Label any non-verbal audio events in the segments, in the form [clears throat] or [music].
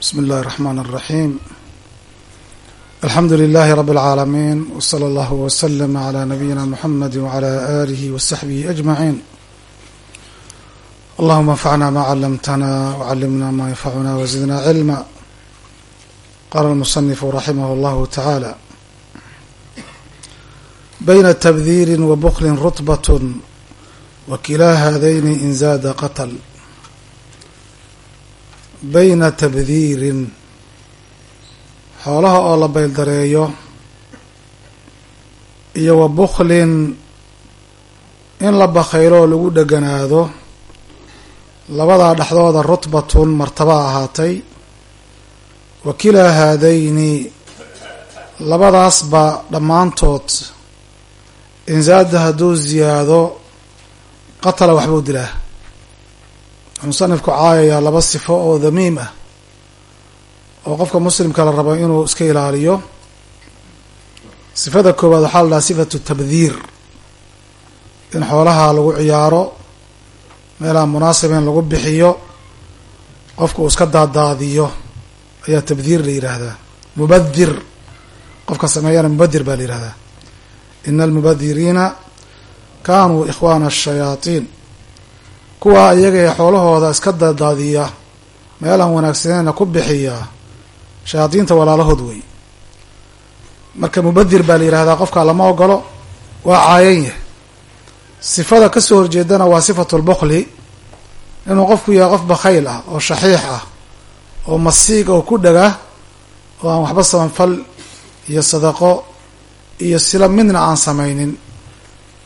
بsم الlh الرحmن الرحيم الحمdu للh رب العاalمين وصلى الله وسلم على نبيinا محمد وعلى آله وصحبه أجمعين اللهma انفعna ma علمتna وعلمna ma ينfعna وزدna علما qال المصنف رحimه الله تعالى بين تبذير وبkل رطبة وكلا hذين in زاد qتل bayna tabdiirin. Xoolaha oo la bayldareeyo iyo wa buklin in la bakhaylo oo lagu dheganaado labadaa dhexdooda rutbatun martaba ahaatay. Wa kilaa haadayni labadaasba dhammaantood insaada hadduu ziyaado qatala waxbuu dilaa musanifku caayayaa laba sifo oo damiim ah oo qofka muslimka la rabo inuu iska ilaaliyo. Sifada koowaad waxaa la dhaha sifatu tabdiir in xoolaha lagu ciyaaro meelaha munaasibeen lagu bixiyo qofka uu iska daadaadiyo ayaa tabdiir la yidhaahdaa mubadir qofka sameeyana mubadir baa la yihahdaa ina almubadiriina kanuu ikhwaana ashayaaطiin kuwa iyaga ee xoolahooda iska dadaadiya meelaan wanaagsaneyna ku bixiya shayaadiinta walaalahood wey marka mubadir baa la yihahdaa qofka lama ogolo waa caayan yah sifada ka soo horjeedana waa sifatu lbukli inuu qofku yahay qof bakhayl ah oo shaxiix ah oo masiig oo ku dhaga oo aan waxba sabanfal iyo sadaqo iyo sila midna aan samaynin.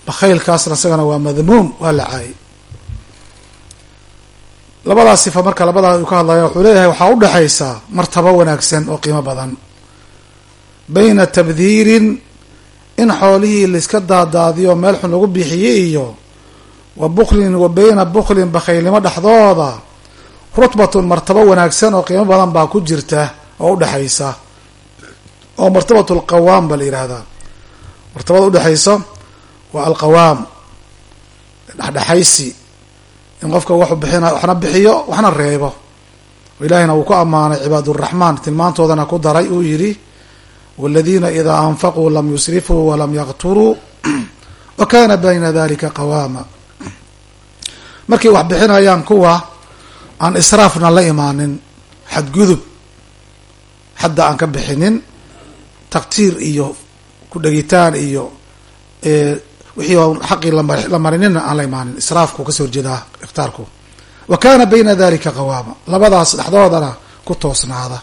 Bakhaylkaasna isagana waa madmuum waa la caayay labadaas sifa marka labadaa uu ka hadlaya wuxuu leeyahay waxaa udhexaysa martabo wanaagsan oo qiimo badan. Bayna tabdiirin in xoolihii laiska daadaadiyo meel xun lagu bixiyey iyo wa buklin wa bayna buklin bakhaylnimo dhexdooda rutbatun martabo wanaagsan oo qiimo badan baa ku jirta oo udhexaysa oo martabatu alqawaam baa la yihahdaa martabada udhexaysa waa alqawaam dhexdhexaysi in qofka waxu bixina waxna bixiyo waxna reebo. Ilaahina uu ku ammaanay cibaaduraxmaan tilmaantoodana ku daray uu yidhi waladiina idaa anfaquu lam yusrifuu walam yaqturuu wa kana bayna dalika qawaama. Markay wax bixinayaan kuwa aan israafna la imaanin xadgudub xadda aan ka bixinin taqtiir iyo ku dhegitaan iyo wixii xaqii la marinina aan la imaanin. Israafku ka soo horjeedaa ikhtaarku. Wa kana bayna dalika qawaama. Labadaas dhexdoodana ku toosnaada.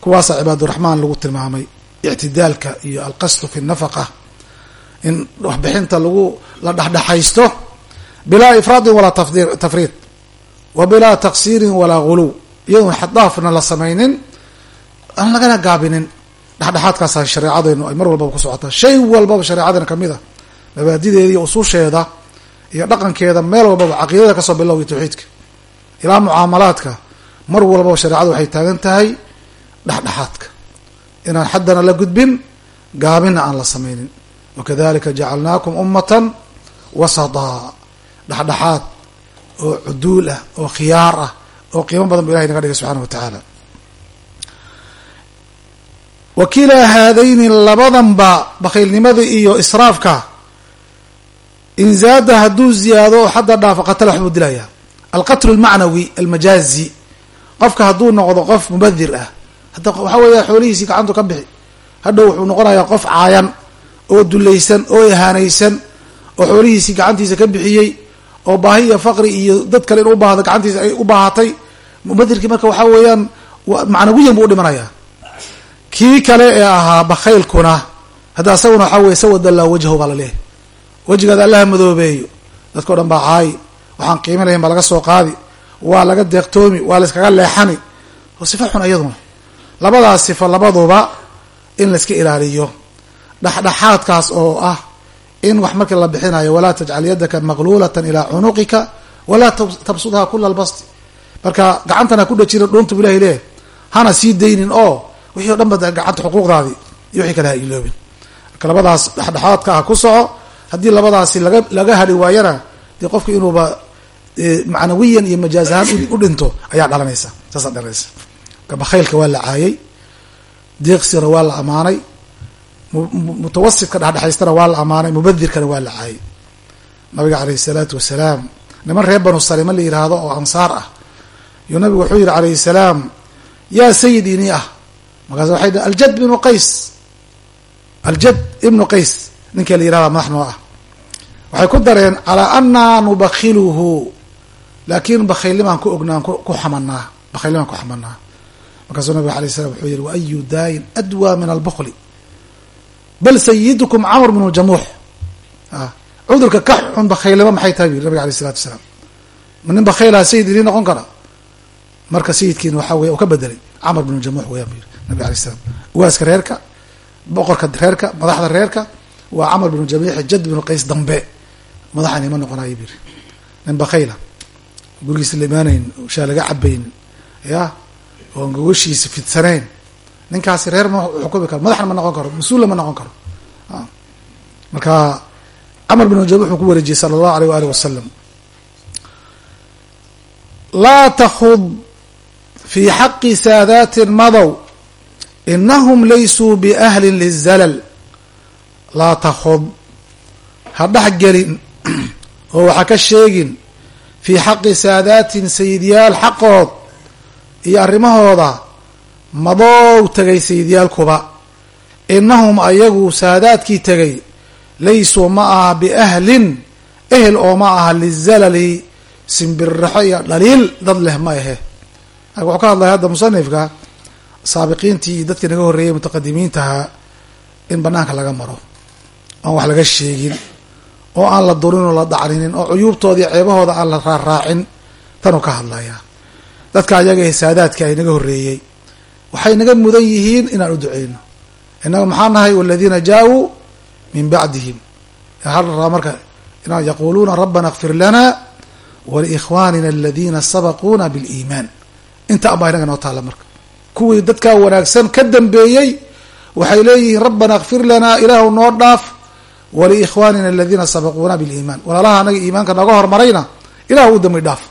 Kuwaasa cibaaduraxmaan lagu tilmaamay ictidaalka iyo alqasdu fi nafaqa. In waxbixinta lagu la dhexdhexaysto bilaa ifraadin walaa tafriid. Wa bilaa taqsiirin walaa guluw iyadoon xaddaafna la samaynin aan lagana gaabinin. Dhexdhexaadkaasa shareecadeynu ay mar walbaba ku socotaa. Shay walbaba shareecadena ka mid a mabaadideeda iyo usuusheeda iyo dhaqankeeda meel walbaba caqiidada ka soo biloway tawxiidka. Ilaa mucaamalaadka mar walbaba shareecadu waxay taagan tahay dhexdhexaadka. Inaan xaddana la gudbin gaabina aan la samaynin. Wakadalika jacalnaakum ummatan wasadaa. Dhexdhexaad oo cuduul ah oo khiyaar ah oo qiimo badan bu ilahay naga dhigay subxana wa tacaala. Wa kilaa haadayni labadanba bakhaylnimada iyo israafka in zaada hadduu ziyaado xadda dhaafo qatala waxbuu dilaya alqatlu almacnawi almajaazi qofka hadduu noqdo qof mubadir ah hadda waxaa weeya xoolihiisii gacantu ka bixi hadhow wuxuu noqonayaa qof caayan oo dulaysan oo ihaanaysan oo xoolihiisii gacantiisa ka bixiyey oo baahi iyo faqri iyo dad kale in u gacantiisa ay u baahatay mubadirkii marka waxaa weeyaan macnawiyan buu udhimanayaa kii kale ee ahaa bakhaylkuna hadda asaguna waxaa weye sawadallaa wajhu baa laleeyahy wejigaada allaha madoobeeyo. Dadkao dhan baa caayi. Waxaan qiimi lahayn baa laga soo qaadi. Waa laga deeqtoomi waa layskaga leexani. Sifa xun iyaduna labadaas sifo labaduba in layska ilaaliyo. Dhexdhexaadkaas oo ah in wax markii la bixinayo walaa tajcal yadaka maqluulatan ilaa cunuqika walaa tabsudha kula albasti. Marka gacantana ku dhajira dhuunta bu ilahay leeyahy hana sii daynin oo wixii o dhan ba gacanta xuquuqdaadii iyo wixii kale ha iloobin. Marka labadaas dhexdhexaadka ah ku soco haddii labadaasi laga laga hadhi waayana dee qofku inuuba macnawiyan iyo majaaz ahaan u dhinto ayaa dhalanaysa. Saasaa dhalanaysa. Bakhaylka waa la caayay deeqsina waa la amaanay mutawasidka dhexdhexaystana waa la amaanay mubadirkana waa la caayay. Nabiga caleyhi salaatu wasalaam niman reer banu salima la yidhaahdo oo ansaar ah yuu nabigu wuxuu yihi calayhi salaam yaa sayidi ini ah. Markaas waxay aljad ibnu qays. Aljad ibnu qays ninka la yihahda madax noo ah waxay ku dareen calaa anaa nubakhiluhu? Laakin bakhaylnimaan ku ognaan ku xamanaa bakhaylnimaan ku xamanaa markaasuu nabiga alay slam wuxuu yihi waayu daayin adwaa min albukli bal sayidukum camr bnu jamuux. Cudurka ka xun bakhaylnimo maxay tahay? Bu yiri nabiga alay isalatu wasalaam. Ma nin bakhaylaha sayid idii noqon kara? Marka sayidkiina waxaa wey u ka bedelay camr bnu jamuux weyaan bu nabig alay slam waaska reerka boqorka reerka madaxda reerka waa camr bnu jamiixi jad bnu qays dambe. Madaxan ima noqonayo bu yiri nin bakhayla gurigiisa la imaanayn shaa laga cabayn ya oon gogoshiisa fidsanayn. Ninkaasi reer ma xukumi karo madaxna ma noqon karo mas'uulna ma noqon karo. Marka camr bnu jamuux uu ku wareejiyey sala allahu aleyh waalih wasalam laa takud fi xaqi saadaatin madow inahum laysuu biahlin lizalal laa takud ha dhex gelin. [clears throat] Oo waxa ka sheegin fii xaqi saadaatin sayidyaal xaqood iyo arrimahooda madow tegay sayidyaalkuba inahum ayagu saadaadkii tegay laysuu ma aha biahlin ehel oo ma aha lizalali simbirraxo iyo dhaliil dad leh ma ahe. Wuxuu ka hadlaya hadda musanifka saabiqiintii iyo dadkii naga horreeyay mutaqadimiintaha in banaanka laga maro oon wax laga sheegin oo aan la durin oo la dacninin oo cuyuubtooda iyo ceebahooda aan la raaraacin tanuu ka hadlayaa dadka ayaga ee saadaadka ay naga horreeyey waxay naga mudan yihiin inaan u duceyno. Innaga maxaa nahay waladiina jaa-uu min bacdihim. Hal rabaa marka inaa yaquuluuna rabbana kfir lana waliikhwanina aladina sabaquuna biliimaan. Inta anbaa inaga noo taalla marka. Kuwii dadkaa wanaagsan ka dambeeyey waxay leeyihiin rabbana kfir lanaa ilaahu noo dhaaf waliikhwanina aladiina sabaquuna biliimaan walaalaha anaga iimaanka nooga hormarayna ilahu u dambi dhaaf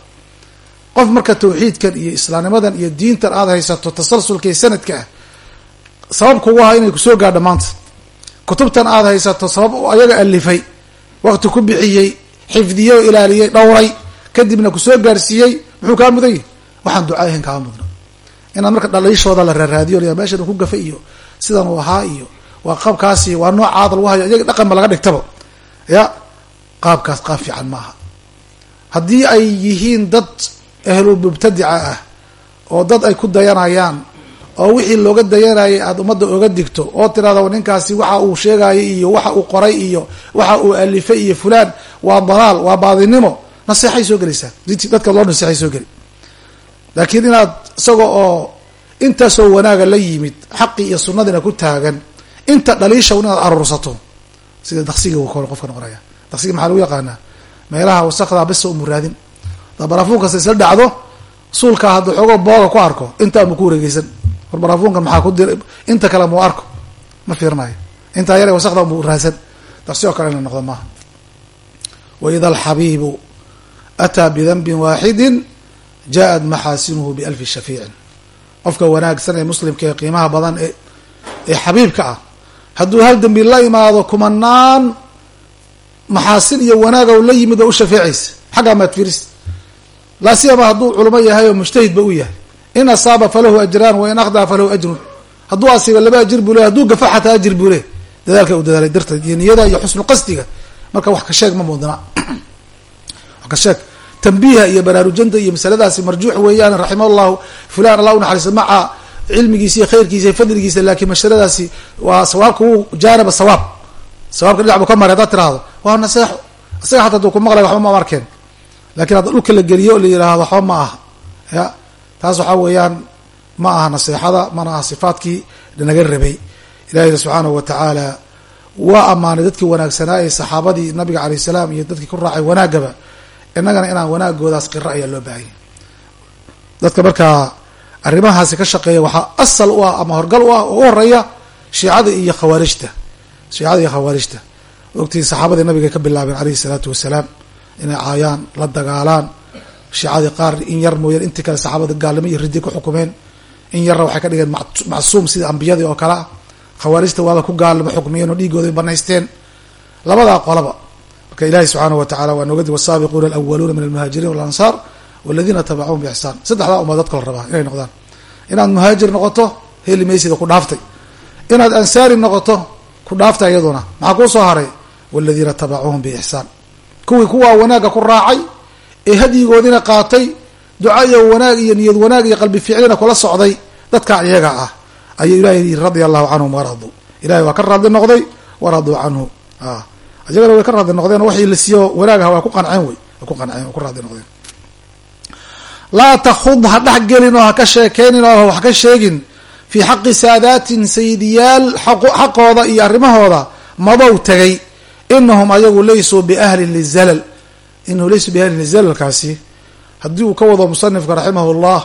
qof marka tawxiidkan iyo islaamnimadan iyo diintan aada haysato tasalsulka iyo sanadka ah sabab kugu aha inay ku soo gaadho maanta kutubtan aada haysato sabab ayaga alifay waqti ku bixiyey xifdiyey oo ilaaliyey dhowray kadibna ku soo gaarsiiyey muxuu kaa mudan yahi waxaan duca ahayn kaa mudna inaad marka dhaliishooda la raaraadiyo uu ku gafay iyo sidan uu ahaa iyo waa qaabkaasi waa noocaada lagu hayo iyaga dhaqanba laga dhigtaba. Ya qaabkaas qaab fiican ma aha haddii ay yihiin dad ahlu mubtadica ah oo dad ay ku dayanayaan oo wixii looga dayanayay aada ummadda oga digto oo tirahda ninkaasi waxa uu sheegayay iyo waxa uu qoray iyo waxa uu alifay iyo fulaan waa dalaal waa baadinimo. Naseexay soo gelaysaa. Dadka loo naseexay soo geli laakiin inaad isaga oo intaasoo wanaaga la yimid xaqii iyo sunnadiina ku taagan inta dhaliisha inaad aruursato sida daksiga kole qofka noqonaya. Daksiga maxaa lagu yaqaanaa? Meelaha wasakdaa bisa umuraadin da barafuun kasta isla dhacdo suulkaa hadduu xoogo booga ku arko intaa mu ku wareegeysan war barafuunkan maxaa ku dir inta kale muu arko. Ma fiirinayo intaa yar wasakda mu raadsan. Daksi oo kale ina noqdo maaha waida alxabiibu ataa bidanbin waaxidin jaaءat maxaasinuhu bialfi shafiicin. Qofka wanaagsan ee muslimka ee qiimaha badan ee ee xabiibka ah hadduu hal dembi la imaado kumanaan maxaasin iyo wanaaga la yimid oo u shafeecaysa. Xaggaa maad firis laa siyama hadduu culamo yahay oo mujtahidba u yahay. In asaaba falahu ajraan wa in akhdaa falahu ajrun. Hadduu asiiba laba ajir buu le hadduu gafa xataa ajir buu le dadaalka u dadaalay darteed iyo niyada iyo xusnu qasdiga. Marka wax ka sheeg ma mudna [clears throat] wax ka sheeg. Tanbiiha iyo baraarujanta iyo masaladaasi marjuux weeyaan raximah llahu fulan allah unaxariiso maca cilmigiisa iyo khayrkiisa iyo fadligiisa laakiin mashaladaasi waa sawaabka u jaaniba sawaab. Sawaabka dhinac buu ka maray haddaad tiraahdo waa naseexo isaga xataa aduu ku maqlay waxba ma arkeen. Lakin hadda dhulka la geliyo la yihahdo waxba ma aha. Ya taas waxaa weeyaan ma aha naseexada mana aha sifaadkii naga rabay. Ilahina subxaanahu wa tacaala waa ammaanay dadkii wanaagsanaa ee saxaabadii nabiga alayh salaam iyo dadkii ku raacay wanaagaba innagana inaan wanaagoodaas qiro ayaa loo baahanya dadka markaa arrimahaasi ka shaqeeya waxaa asal u ah ama horgal u ah oo u horreeya shiicada iyo khawaarijta shiicada iyo khawaarijta. Ogtiin saxaabadii nabiga ka bilaabeen alayhi salaatu wasalaam inay caayaan la dagaalaan shiicadii qaar in yar mooyaan intii kale saxaabada gaalnimo iyo ridi ku xukumeen in yarra waxay ka dhigeen macsuum sida ambiyadii oo kale ah. Khawaarijta waaba ku gaalma xukmiyeen oo dhiigooda banaysteen labadaa qolaba marka ilahi subxaanahu watacala waa nooga di wasaabiquuna alawaluuna min almuhaajiriin walansaar waladiina tabacuhum biixsaan saddexdaa uma dadka la rabaa inay noqdaan inaad muhaajir noqoto heli maysida ku dhaaftay inaad ansaari noqoto ku dhaaftay iyaduna maxaa kuu soo haray waladiina tabacuuhum biixsaan kuwii kuwaa wanaagga ku raacay ee hadyigoodina qaatay duca iyo wanaag iyo niyad wanaag iyo qalbi ficlina kula socday dadka iyaga ah ayuu ilahay yii radia allahu canhum waraduu ilahay waa ka raadli noqday waraduu canhu iyagana way ka raadli noqdeen waxii la siiyo wanaagaha waa ku qanceen wey way ku qanceen way ku raadli noqdeen laa takhud ha dhex gelin oo ha ka sheekeynin oo wax ka sheegin. Fii xaqi saadaatin sayidiyaal xaqooda iyo arrimahooda madow tegay inahum ayagu laysuu biahlin lizalal. Inahu laysuu biahlin lizalalkaasi. Haddii uu ka wado musanifka raximahu llah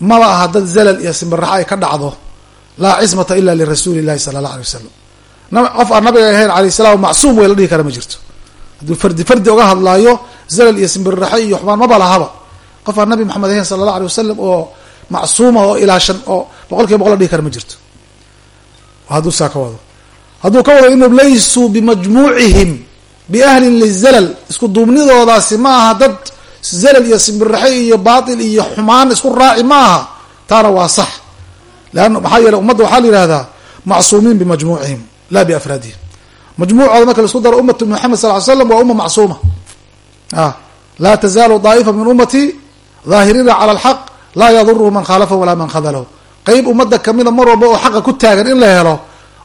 maba aha dad zalal iyo simbiraxa ay ka dhacdo. Laa cismata ila lirasuuli llahi sala allah alay wasalam qof aan nabiga ahayn alayh salaam macsuum wey la dhihi kara ma jirto. Hadduu fardi fardi oga hadlaayo zalal iyo simbirraxe iyo xumaan maba lahaba qof aan nabi maxamed ahayn sala allah alay wasalam oo macsuuma oo ilaashan oo boqol kiiba boqol la dhihi kara ma jirto. Hadduu saa ka wado. Hadduu ka wado inuu laysuu bimajmuucihim biahlin lizalal isku duubnidoodaasi ma aha dad zalal iyo simbirraxe iyo baatil iyo xumaan isku raaci ma aha taana waa sax. Leanna maxaa yeele ummadda waxaa la yihahdaa macsuumiin bimajmuucihim la biafraadihim. Majmuucooda marka la isku daro ummatu maxamed sal ly slam waa umma macsuuma. A laa tazaalu daa'ifa min ummatii daahiriina cala alxaq laa yaduruhu man khaalafahu walaa man khadalahu. Qeyb ummadda kamida mar walba oo xaqa ku taagan in la helo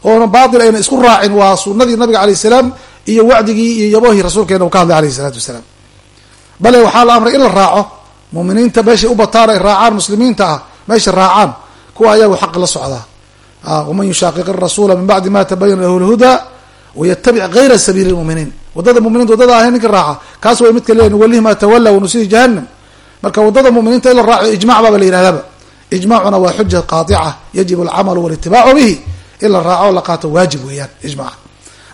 oona baatil ayna isku raacin waa sunadii nabiga alayh salaam iyo wacdigii iyo yabohii rasuulkeena uu ka hadlay alayh isalaatu wasalaam. Bale waxaa la amray in la raaco muminiinta meeshay u bataan ay raacaan muslimiinta ah meesha raacaan kuwa ayagu xaq la socdaa waman yushaaqiq rasuula min bacdi ma tabayana lahu lhuda wayatabic gayra sabiili lmuminiin waddada muminiinta waddada ahayn ninka raaca kaas way midka leeyihiin walihi ma tawalla wanusii jahanam marka waddada muminiinta in la raaco ijmac baaba la yidhahdaba ijmacuna waa xuja qaaica yajib alcamalu walitibaacu bihi. In la raaco la qaato waajib weeyaan ijmaca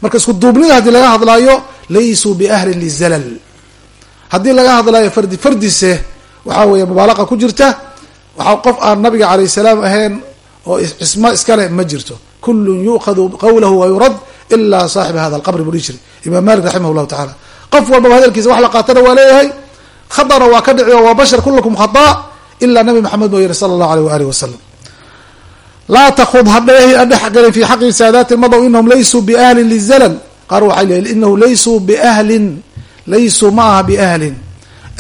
marka isku duubnida haddii laga hadlaayo laysuu biahlin lizalal. Haddii laga hadlaayo fardi fardise waxaa weeye mubaalaqa ku jirta waxaa qof aan nabiga alayh salaam ahayn oo cismo iskale ma jirto. Kullun yu'khadu qawlahu wa yurad ilaa saaxiba hada alqabri buu dhihi jiray. Imaam malik raximah llahu tacala qof walbaba hadalkiisa wax la qaatana waa leeyahay khatana waa ka dhici oo waa bashar kulakum khata ilaa nabi maxamed yihi sala allahu aleyh waalihi wasalam laa takud hadhexgelin fi xaqi saadaati madow inahum laysuu biahlin lizalal. Qaar waxay leeyiin inahu laysuu biahlin laysuu ma aha biahlin.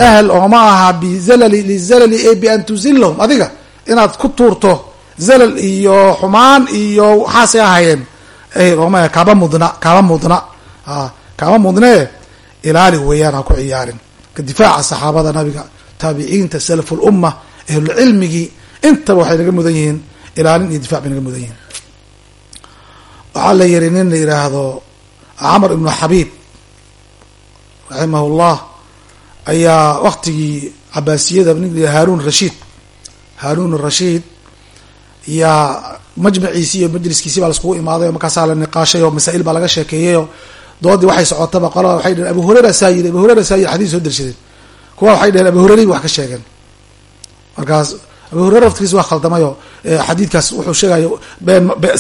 Ahl oo ma aha bizalali lizalali e bian tuzilahum adiga inaad ku tuurto zalal iyo xumaan iyo waxaasay ahayeen ooma kaama mudna kaama mudna. Kaama mudnee ilaali weeyaan ha ku ciyaarin ka difaaca saxaabada nabiga taabiciinta salaf lumma ahlulcilmigii intaba waxay naga mudan yihiin ilaalin iyo difac bay naga mudan yihiin. Waxaa la yihi nin la yidhaahdo camr ibnu xabiib raximah llah ayaa waktigii cabaasiyada nin haarun rashiid haarun rashiid yaa majmaciisi iyo majliskiisi baa laiskugu imaaday oo markaasaa la niqaashay oo masaa-il baa laga sheekeeyey oo doodii waxay socotaba qolada waxay dheheen abu hurera saa yiri abu hurera saa yiri xadiis soo dershadeen kuwa waxay dheheen abu hurerey wax ka sheegeen. Markaas abu hurera waftigiis waa khaldamayo xadiidkaas wuxuu sheegayo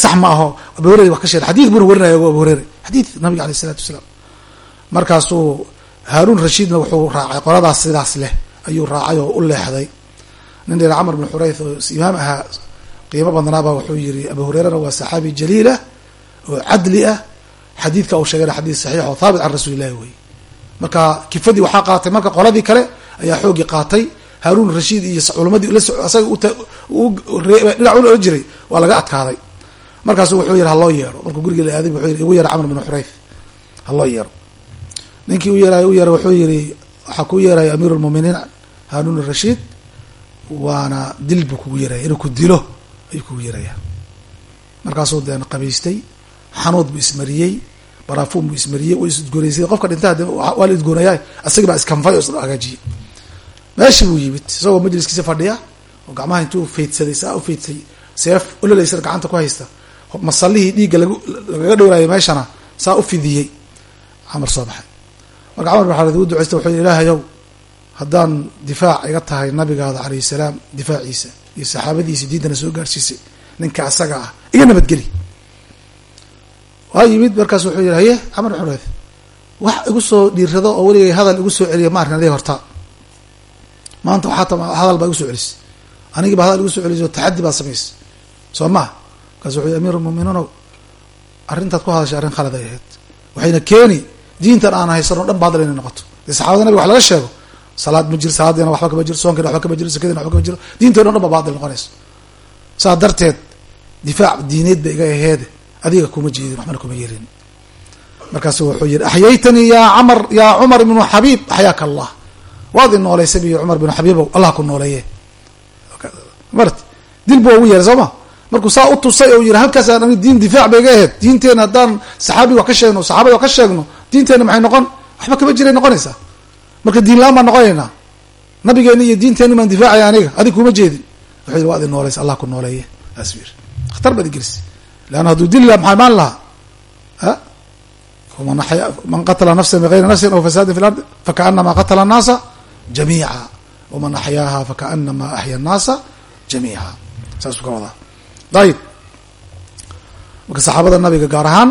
sax ma aho abu hurera wax ka sheegen xadiid buuna warinaya abu hurere xadiid nabiga aleyh isalaatu wasalaam. Markaasuu haaruun rashiidna wuxuu raacay qoladaas sidaas leh ayuu raacay oo u leexday. Nin dheer camr bn xurayth oo imaam ahaa qiimo badnaaba wuxuu yiri abu hureerana waa saxaabi jaliil ah oo cadli ah xadiidka uu sheegana xadiid saxiix oo haabit can rasuuli illahi wey marka kifadii waxaa qaatay marka qoladii kale ayaa xoogii qaatay. Haaruun rashiid iyo culamadii asaga dhinac u ohan jiray waa laga adkaaday. Markaasu wuxuu yihi haloo yeero. Markuu guriga la aaday wuxuu yiri igu yeera camr bn xurayth haloo yeero. Ninkii u yeeray u yeeray wuxuu yihi waxaa kuu yeeraya amiir lmuminiin haaruun rashiid waana dil buu kugu yeeraya inuu ku dilo ayuu kugu yeeraya markaasuu deen qabaystay xanuud buu ismariyey baraafuun buu ismariyey way isudgonaysay qofka dhinta waa la idgoonaya asagii baa iskanfay oo ishagaajiyey meeshii buu yimid isagoo majliskiisa fadhiya oo gacmaha intuu faydsaday saa u faydsay seef ololaysana gacanta ku haysta masallihii dhiigga lag lagaga dhowraayay meeshana saa u fidiyey. Camar soo baxay. Marka camar bin xared uu ducaysta wuxuu yihi ilaahayow haddaan difaac iga tahay nabigaada calayhi salaam difaaciisa iyo saxaabadiisi diintana soo gaarsiisay ninka asaga ah iga nabadgeli waa yimid markaas wuxuu yihi haye camar xureed wax igu soo dhiirado oo weligay hadal igu soo celiya ma arkin adiga horta. Maanta waxaa hadal baa igu soo celisay anigiiba hadal igu soo celisay oo taxaddi baa samaysay soo maha markaas wuxuu yihi amiir lmu'miniinow arrintaad ku hadashay arrin khalad ay ahayd. Waxayna keeni diintan aan haysan o dhan baadil inay noqoto. Dee saxabada nabiga wax laga sheego. Salaad ma jiro salaadiina waxba kama jiro soonkiina waxba kama jiro sakadiina waxba kama jiro diinteena o dhan ba baadil noqonayso. Saa darteed difaac diineed ba iga aheede adiga kuma jeedin waxbana kuma yeelin markaasu wuxuu yihi axyaytanii yaa camar yaa cumar ibnu xabiib axyaaka allah. Waad i nooleysay biyo cumar binu xabiibow allah ku nooleeye mart dil bu ugu yeeray soo ma? Markuu saa u tusay oo yihi halkaasaan ani diin difaac ba iga aheyd diinteena haddaan saxaabi wax ka sheegno saxaabada wax ka sheegno diinteena maxay noqon? Waxba kama jiray noqonaysaa marka diin la'aan baan noqonaynaa nabigeena iyo diinteena baan difaacaya aniga adig kuma jeedin. Wuxuu yihi waad i nooleysay allah ku nooleeye asbir khatar baad igelisay lan hadduu dili laha maxaa imaan lahaa man qatala nafsan bigayri nafsin aw fasaadin fi lardi fakaanamaa qatala annaasa jamiica waman axyaaha fakaanamaa axya annaasa jamiica saasuu ka wadaa dayib marka saxaabada nabiga gaar ahaan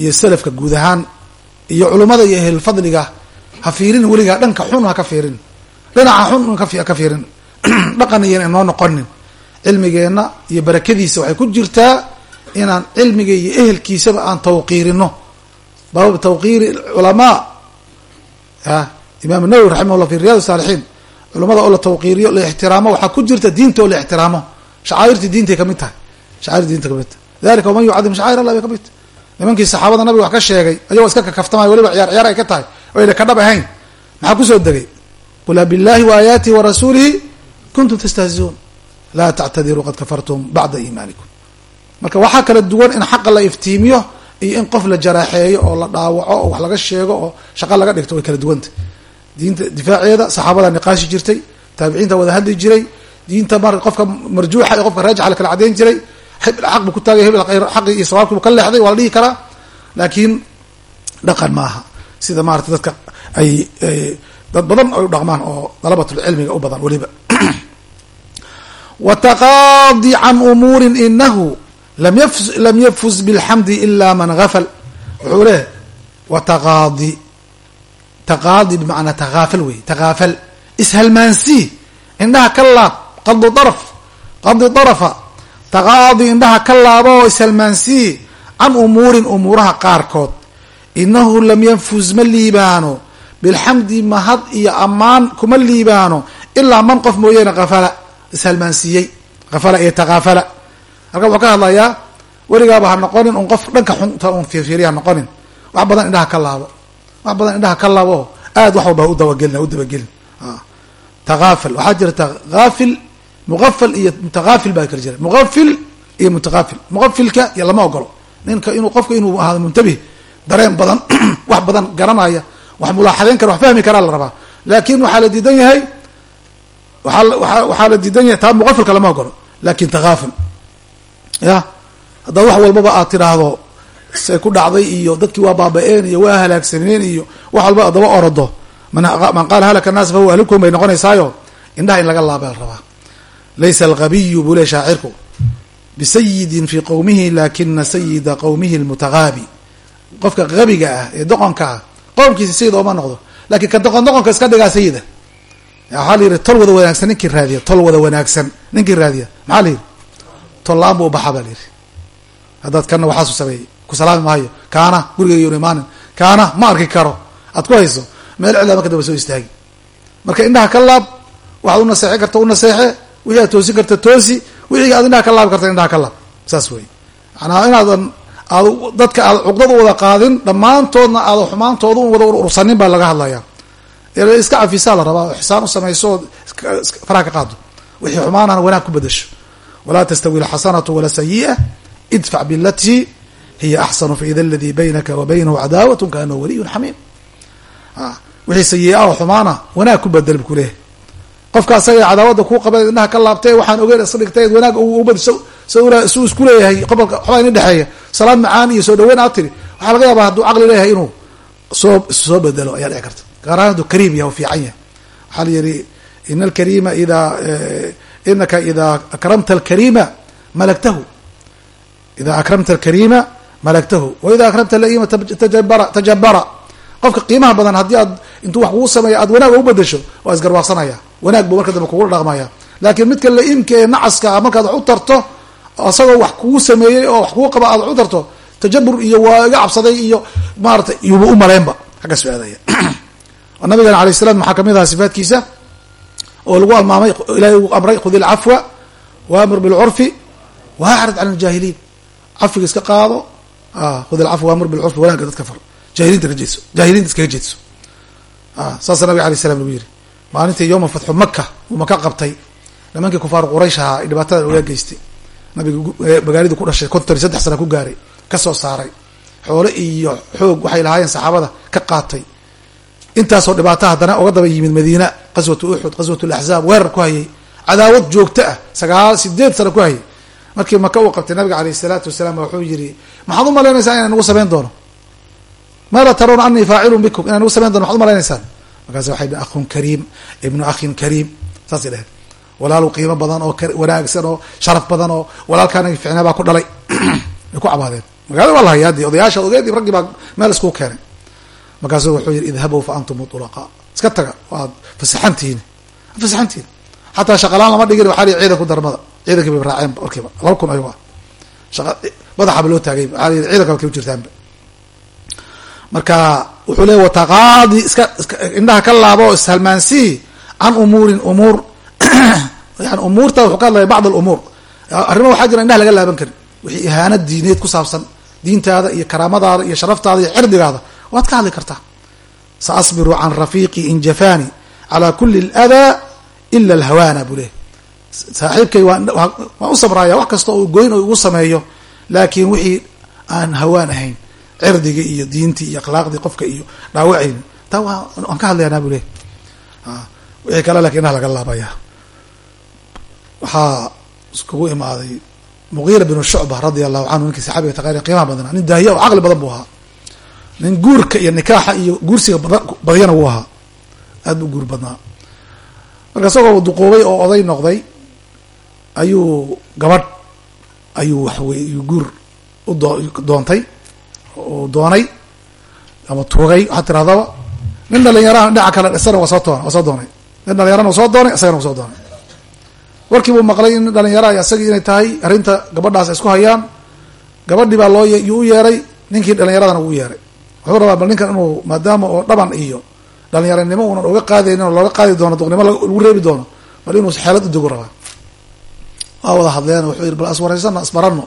iyo salafka guud ahaan iyo culummada iyo ehlulfadliga ha fiirin weligaa dhanka xun ha ka fiirin. Dhinaca xun ka fiirin. [clears throat] Dhaqan iyana inoo noqonin. Cilmigeenna iyo barakadiisa waxay ku jirtaa inaan cilmiga iyo ehelkiisaba aan tawqiirino. Bab tawqiiri culamaa imaam nawowi raximah llah fi riyad saalixiin culamada oo la tawqiiriyo la ixtiraamo waxaa ku jirta diinta oo la ixtiraamo. Shacairtii diintay ka mid tahay. Shacairti diinta ka mid tahay. Dalika waman yucadim shacair allah bay ka mid tahay. Nimankii saxaabada nabiga wax ka sheegay ayagoo iska kakaftamay weliba ciyaar ciyaar ay ka tahay o ayna ka dhab ahayn. Maxaa ku soo degay? Qul billahi wa aayaatihi wa rasuulihi kuntum tastahziuun. Laa tactadiruu qad kafartum bacda iimaanikum marka waxaa kala duwan in xaqa la iftiimiyo iyo in qof la jaraaxeeyo oo la dhaawaco oo wax laga sheego oo shaqa laga dhigto way kala duwanta diinta difaaceeda saxaabada niqaashi jirtay taabiciinta wada hadli jiray diinta mar qofka marjuuxa iyo qofka raajixa la kala cadeyn jiray xaq buu ku taagay hebel xaqi iyo sawaabki buu ka leexday waa la dhihi karaa. Laakiin dhaqan maaha. Sida maarata dadka ay dad badan ay u dhaqmaan oo dalabatulcilmiga u badan weliba. [clears throat] Wataqaadi can umuurin inahu lam yafuz bilxamdi ila man gafal wuxuu leh wataqaadi taqaadi. Bimacnaa takaafal wey takaafal ishalmaansii indhaha ka laab qadi daraf qadi darafa. Taqaadi indhaha ka laaba oo ishalmaansii can umuurin umuuraha qaarkood. Inahu lam yanfuz ma liibaano. Bilxamdi mahad iyo ammaan kuma liibaano. Ilaa man qof mooyaane afala ishalmaansiiyey afala iyo takaafala halkan wuxuu ka hadlayaa weligaaba ha noqonin un qof dhanka xunta un fiirfiiriya ha noqonin. Wax badan indhaha ka laabo. Wax badan indhaha ka laabo oo aad wax walba udabagelin u dabagelin takaafal waxaa jirta haafil muqafal iyo mutakaafil baa kala jira. Muqafil iyo mutakaafil muqafilka iyo lama ogolo. Ninka inuu qofka inuu ahaado muntabih dareen badan [clears throat] wax badan garanaya wax mulaaxadeyn kara wax fahmi karaa la rabaa. Laakin waxaa la diidan yahay waaa waxaa la diidan yahay taa muqafilka lama ogolo. Lakin takaaful ya haddaad wax walbaba aad tidhaahdo say ku dhacday iyo dadkii waa baaba-een iyo waa halaagsameen iyo wax walba adaba orodo man qaala halaka naas fahuwa ahlukum bay noqonaysaayo indhaha in laga laaba la rabaa laysa algabiyu buu le shaacirku. Bisayidin fi qowmihi lakina sayida qowmihi lmutagaabi qofka gabiga ah ee doqonka ah qowmkiisa sayid ooma noqdo laakiin ka doqon doqonka iska dhigaa sayida waxaa la yihi tol wada wanaagsan ninkii raadiya tol wada wanaagsan ninkii raadiya maxaa la yihi tol la'aan bu ubaxa baa la yihi haddaad kana waxaasu sameeyey. Ku salaami maayo kaana gurigeyga yuna imaanin kaana ma arki karo. Aad ku hayso. Meel cilaa marka daba soo istaagi. Marka indhaha ka laab waxaad unaseexi karta unaseexe wixii aad toosin karta toosi wixii aad indhaha ka laabi karta indhaha ka laab. Saas wey manaa inaadan aad dadka aad cuqdad u wada qaadin dhammaantoodna aada xumaantooda u wada urursanin baa laga hadlaya iska cafisaa la rabaa oo xisaan u samayso oo faraha ka qaado. Wixii xumaanana wanaag ku bedasho walaa tastawi alxasanatu wala sayi'a idfac bilatii hiya axsanu faida aladii baynaka wa baynahu cadaawat kaanahu waliyun xamiim wixii sayi-a oo xumaana wanaag ku bedel bu kuleeyahy qofka cadaawada kuu qaba indhaha ka laabtay waxaan ogeyn iska dhigtay wanaag su isku leeyahay qobolka waxbaa in dhexeeya salaad macaan iyo soo dhaweyn aad tiri waxaa laga yaabaa hadduu caqli leeyahay inuu soo soo bedelo ayaa dhici karta gaaraan hadduu kariim yahay u fiican yahay waxaa la yihi ina alkarima idaa inaka idaa akramta alkariima malagtahu idaa akramta alkariima malagtahu wa idaa akramta laima tajabara tajabara qofka qiimaha badan haddii aad intuu wax kugu sameeya aad wanaag u bedesho waa isgarwaaqsanaya wanaag buu marka dambe kugu dhaqmaya laakiin midka la-iimka ee nacaska markaad wax u tarto isagoo wax kugu sameeyey oo wax kugu qaba aad wax u tarto tajabur iyo waa iga cabsaday iyo maarata yuuba u maleynba xagga su'aadaya nabigana maxaa ka mid ahaa sifaatkiisa oo lagu almaamay ilahay uu amray khudi ilcafwa waamur bilcurfi waacrid can aljaahiliin. Cafiga iska qaado khudi alcafwa waamur bilcurfi wanaagga dadka far. Jahiliinta ka jeedso jahiliinta iskaga jeedso saasa nabiga alay salam lagu yiri maalintii yowma fatxu maka uu maka qabtay nimankii kufaar quraysh ahaa dhibaatada oga geystay. Nabiga magaaladii ku dhashay konton iyo saddex sana ku gaaray ka soo saaray. Xoole iyo xoog waxay lahaayeen saxaabada ka qaatay intaasoo dhibaata haddana oga daba yimid madiina qaswatu uxud qaswat laxzaab weerar ku hayay. Cadaawad joogto ah sagaal sideed sano ku hayay. Markii maka uu qabtay nabiga aleyh salaatu wasalaam wuxuu yiri maxaad u malaynaysaa inaan nagu samayn doono? Maada tarawna anii faacilun bikum inaan nagu samayn dono maxad u malaynaysaan markaas waxay dhi akhun kariim ibnu akhin kariim. Saasay dheheen walaal qiimo badan oo wanaagsan oo sharaf badan oo walaalkaana ficnaa baa ku dhalay. [clears throat] Ay ku cabaadeen. Magaalada waa la hayaa dee odayaasha ogeedii raggii baa meel isku keenay markaasuu wuxuu yihi idhabuu fa antum ulaqa iska taga waad fasaxantihiin fasaxantihiin. Xataa shaqalaan lama dhigin waxaa li ciidanku darmada ciidankii bay raaceen warkiiba laba kun ayuu ah madaxaba loo taagay waxaa la yidhi ciidanka halkay u jirtaanba. Marka wuxuu leey wataqaadi iska indhaha ka laabo oo ishalmaansii can umuurin umuur. [clears throat] Yani umuurta wuxuu ka hadlaya bacd alumuur. Arrimo waxaa jira indhaha laga laaban karin wixii ihaana diineed ku saabsan diintaada iyo karaamadaada iyo sharaftaada iyo cirdigaada waad ka hadli kartaa. Sa asbiru can rafiiqi in jafani calaa kuli اladaa ila alhawaana buu leh saaxiibkay waan u sabraya wax kasta oo goyn oo igu sameeyo laakiin wixii aan hawaan ahayn cirdigii iyo diintii iyo akhlaaqdii qofka iyo dhaawacayni taa waa waan ka hadlayanaa buu leh wixii kale laakiin inaa laga laabaya waxaa iskugu imaaday mugiira binu shucba radia allahu canhu ninkii saxaabiga taqaani qiimaha badnaa nin daahiya oo caqli badan buu ahaa nin guurka iyo nikaaxa iyo guursiga bad badyana wuu ahaa. Aad buu guur badnaa. Marka isagoo duqoobay oo oday noqday ayuu gabadh ayuu waxwey yuu guur doontay u doonay ama tuugay waxaad tirahdaba nin dhalinyaraha dhinaca kale isana waa soo toona waa soo doonay. Nin dhalinyarana u soo doonay isagana u soo doonay. Warkii buu maqlay in dhalinyaraha isagii inay tahay arrinta gabadhaas isku hayaan. Gabadhii baa loo yuu u yeeray ninkii dhalinyaradana uu yeeray wuxuu rabaa bal ninkan inuu maadaama oo dhaban iyo dhalinyaranimo unan oga qaadaynin oo looga qaadi doono duqnimo lagu reebi doono bal inuu xeelad udogu rabaa. Waa wada hadleen wuxuu yidhi bal aswaraysano asbarano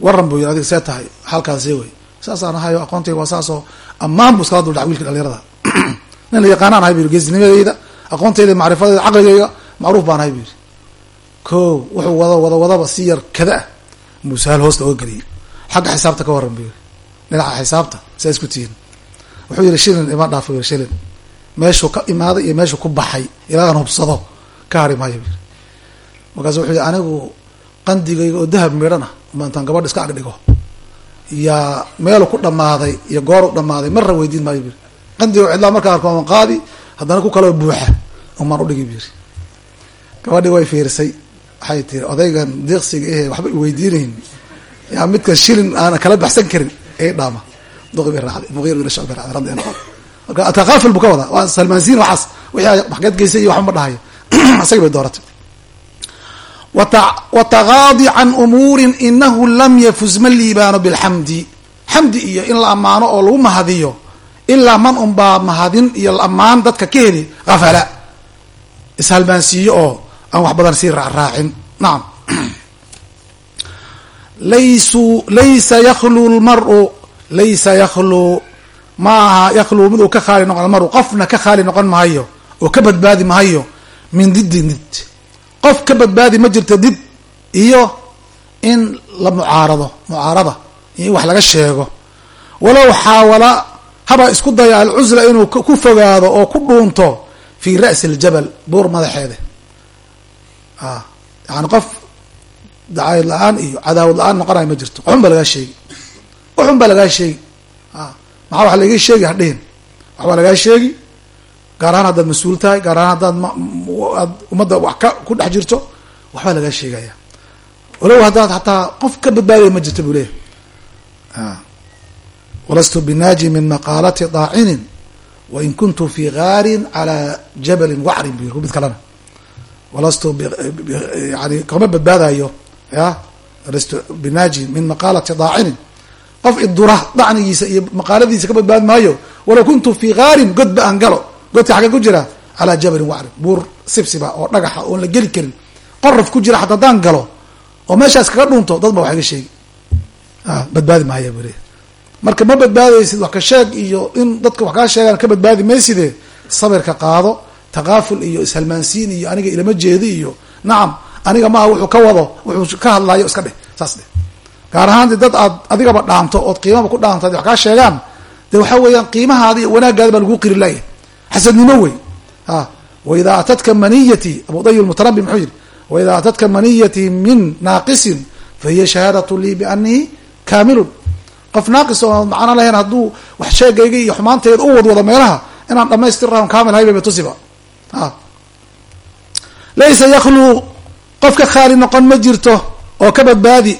waran buu yiri adiga see tahay xaalkaasee wey saasaan ahayo aqoontayga waa saasoo ammaan buu iskala duldhac wilka dhalinyarada [clears throat] nin la yaqaanaan ahay bu yiri geesnimadeyda aqoontayda macrifadeyda caqligayga macruuf baan ahay bu yiri ko wuxuu wada wada wadaba si yar kada ah musaal hoos looga geliyay xagga xisaabta ka waran bu yiri dhinaca xisaabta saa isku tihiin. Wuxuu yihi shilin ima dhaafo yiri shilin. Meeshuu ka imaaday iyo meeshuu ku baxay ilaa hubsado ka hari maayo markaasu wuxuu yihi anigu qandigayga oo dahab midhana maantaan gabadha iska ag dhigo. Yaa meelu ku dhamaaday iyo gooru dhamaaday marra weydiin maayo bu yiri qandiga cidlaa markaa arko aan qaadi haddana ku kaloo buuxa umaan udhigi bu yiri gabadhii way fiirisay waxay tiri odaygan deeqsiga ehe waxba iweydiinayn yaa midkan shilin aanan kala baxsan karin ee dhaama atakaafil buu ka wadaa. Waa salmaansiin waxaas wixii maxgeed geysay iyo waxba ma dhahayo [clears throat] isaga bay dooratay. Wataqaadi can umuurin inahu lam yafuz ma liibaano bilxamdi xamdi iyo in la ammaano oo lagu mahadiyo ilaa man unbaa mahadin iyo ammaan dadka ka heli afala ishalmaansiiyo oo aan wax badan sii raacraacin nacam [clears throat] laysu laysa yakhlu lmaru laysa yakhlu ma aha yakhlu mid uu ka khaali noqon almaru qofna ka khaali noqon mahayo oo ka badbaadi mahayo min diddi did. Qof ka badbaadi ma jirto did iyo in la mucaarado mucaarada iyo in wax laga sheego. Walow xaawala haba isku daya alcusla inuu ku fogaado oo ku dhuunto fi ra'si aljabal buur madaxeeda a yani qof dacaayad la'aan iyo cadaawad la'aan noqonayo ma jirto. Waxun baa lagaa sheegi waxun baa lagaa sheegi maxaa wax laga sheegi hadhihin wax baa lagaa sheegi gaar ahaan haddaad mas'uul tahay gaar ahaan haddaad aad ummadda wax ka ku dhex jirto waxbaa lagaa sheegaya. Walow haddaad hataa qof ka badbaadaya ma jirto buu leeyahy walastu binaaji min maqaalati daacinin wain kuntu fi gaarin calaa jabalin wacrin bu yiri mid kalena. Walastu yani kama badbaadayo ya binaaji min maqaalati daacinin qof idura dacnigiisa iyo maqaaladiisa ka badbaadi maayo. Walaw kuntu fi gaarin godba aan galo. Godka xagee ku jira calaa jabalin wacrin. Buur sibsiba oo dhagaxa oon la geli karin. Qoraf ku jira xata haddaan galo oo meeshaas kaga dhunto dad ba wax sheegi. Badbaadi maaya leeyahy marka ma badbaadaysid wax ka sheeg iyo in dadka wax kaa sheegaan ka badbaadi mayside sabirka qaado takaaful iyo ishalmaansiin iyo aniga ilama jeedi iyo nacam aniga maaha wuxuu ka wado wuxuu ka hadlayo iska dheh saas dheh. Gaar ahaan de dad aad adigaba dhaanto ood qiimaba ku dhaanto wax kaa sheegaan de waxa weeyaan qiimahaadi iyo wanaagaada baa laguu qiri laaya xasadnimo wey. A waidaa atadka maniyati abu day lmutanabi muxuu yihi waidaa atadka maniyati min naaqisin fahiya shahaadatu lii bianii kaamilun. Qof naaqis oo macno lahayn hadduu wax sheegayga iyo xumaantayda u wadwado meelaha inaan dhamaystiraan kaamil hayba tusiba a laysa yakluu qof ka khaali noqon ma jirto oo ka badbaadi.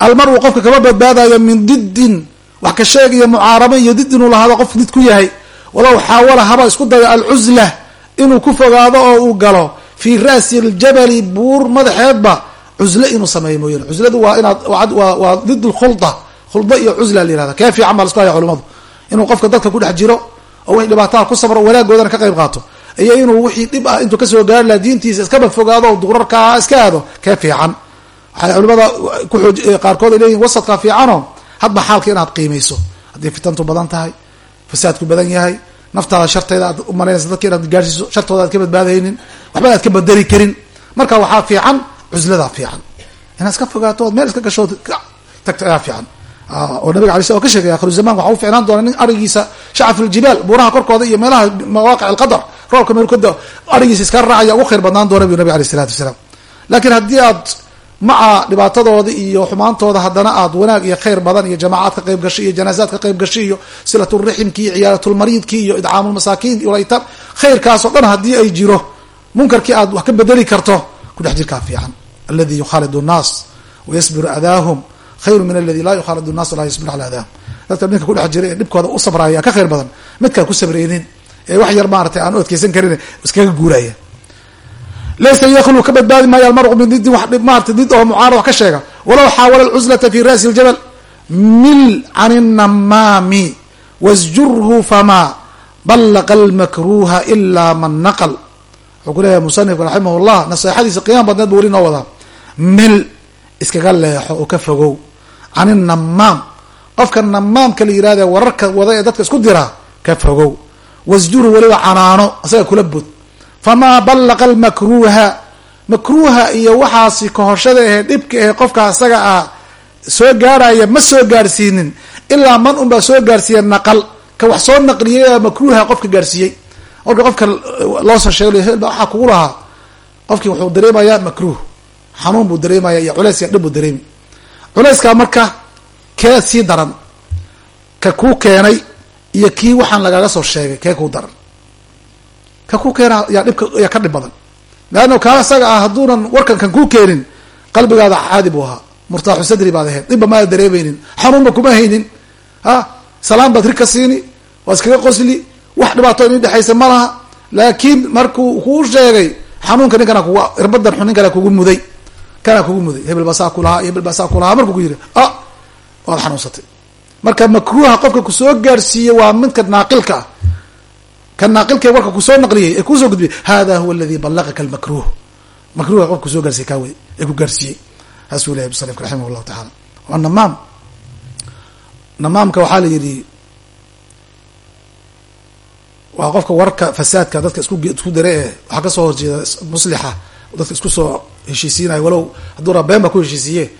Almar-u qofka kama badbaadayo min diddin wax ka sheeg iyo mucaarabo iyo did inuu lahaado qof did ku yahay. Walow xaawala haba isku dayo alcusla inuu ku fogaado oo uu galo. Fii ra'si ljabali buur madaxeedba cusle inuu sameeyo mooyane. Cusladu waa inaad waa did lkhulda khulda. Iyo cusla la yihahda kee fiican baa la isku haya culimadu inuu qofka dadka ku dhex jiro oo wixii dhibaataha ku sabro wanaagoodana ka qayb qaato iyo inuu wixii dhib ah intuu ka soo gaari laha diintiisa iskaba fogaado oo duqrarkaa iska aado kee fiican. Waxay culimada qaarkood ay leeyihiin wasadkaa fiicano hadba xaalka inaad qiimayso haddii fitantu badan tahay fasaadku badan yahay naftaada sharteeda aad umalaynaysa dadka inaad gaarsiiso shartooda aad ka badbaadaynin waxba aad ka badari karin. Marka waxaa fiican cusladaa fiican. Inaad iska fogaato ood meel iska gasho tagto ayaa fiican. Oo nabiga alay o ka sheegay akhiru zaman waxa u ficnaan doona nin arigiisa shacaf ljibaal buuraha korkooda iyo meelaha mawaaqic alqadar roobka meel kada arigiisa iska raacaya ugu khayr badnaan doona bu nabig alay isalatu wasalaam laakiin haddii aad maca dhibaatadooda iyo xumaantooda haddana aad wanaag iyo khayr badan iyo jamacaad ka qayb gashay iyo janaazaad ka qayb gashay iyo silaturaximki iyo ciyaaratulmariidki iyo idcaamulmasaakiin laytaam khayrkaasoo dhan haddii ay jiro munkarkii aad wax ka bedeli karto kudhex jirkaa fiican. Aladi yukhaalidu nnaas wayasbiru adaahum khayru min aladi laa yukhaalidu nnas walaa yasbiru ala adaahum. Dadka ninka kudhex jira ee dhibkooda u sabraya ka khayr badan midkaan ku sabreynin wax yar maaratay aan u adkeysan karin iskaga guuraya. Laysa yaklu ka badbaadi maayo almaru min didin marata did oo mucaarad wax ka sheega. Walow xaawala alcuslata fi ra'si ljabal mil can innamaami wasjurhu famaa ballaqa almakruuha ilaa man naqal. Wuxuu ku leeyahay musanifka raximah llah naseexadiisa qiyaam badneed bu weli noo wadaa. Mil iskaga leexo oo ka fogow. Can innamaam qofka namaamka la yihahde wararka wada ee dadka isku diraa ka fogow wasjurhu weliba canaano isaga kula bud famaa ballaqa almakruuha makruuha iyo waxaasi kahoshada ahe dhibka ahe qofka isaga ah soo gaarhaya ma soo gaarsiinin ilaa man unbaa soo gaarsiiya naqal ka wax soo naqliyay makruuha qofka gaarsiiyey. Marka qofka loo soo sheegay waxaa kugu lahaa? Qofkii wuxuu dareemayaa makruuh xanuun buu dareemaya iyo culeys iyo dhib buu dareemi. Culeyskaa marka kee sii daran ka kuu keenay iyo kii waxaan lagaga soo sheegay kee kuu daran? Ka ku keena yaa dhibka yaa ka dhib badan. Leanna kaa isaga ah hadduunan warkan kan kuu keenin qalbigaada caadi buu ahaa. Murtaaxu sadri baad ahayd dhibba maada dareemeynin xanuunba kuma haynin. Ha salaan baad ri ka siini waa iskaga qosli wax dhibaato in dhexaysa ma laha. Laakiin markuu kuu sheegay xanuunka ninkana kugu irbadan xun ninkana kugu muday. Kana kugu muday. Hebel basaa kulahaa hebel basaa kulahaa. Markuu ku yidhi a waad xanuunsatay marka makruuha qofka ku soo gaarsiiyey waa midka naaqilka ah. Kan naaqilka warka ku soo naqliyey ee ku soo gudbiyey hada huwa aladi balaqaka almakruh makruha qofka ku soo gaarsiye kaa wey ee ku gaarsiiyey. Saasuu leyahy musanifka raximah llahu tacaala waa namaam namaamka waxaa la yidhi waa qofka warka fasaadka dadka isku dare ee waxaa ka soo horjeeda muslixa dadka isku soo heshiisiinayo walow hadduu raa been ba ku heshiisiiye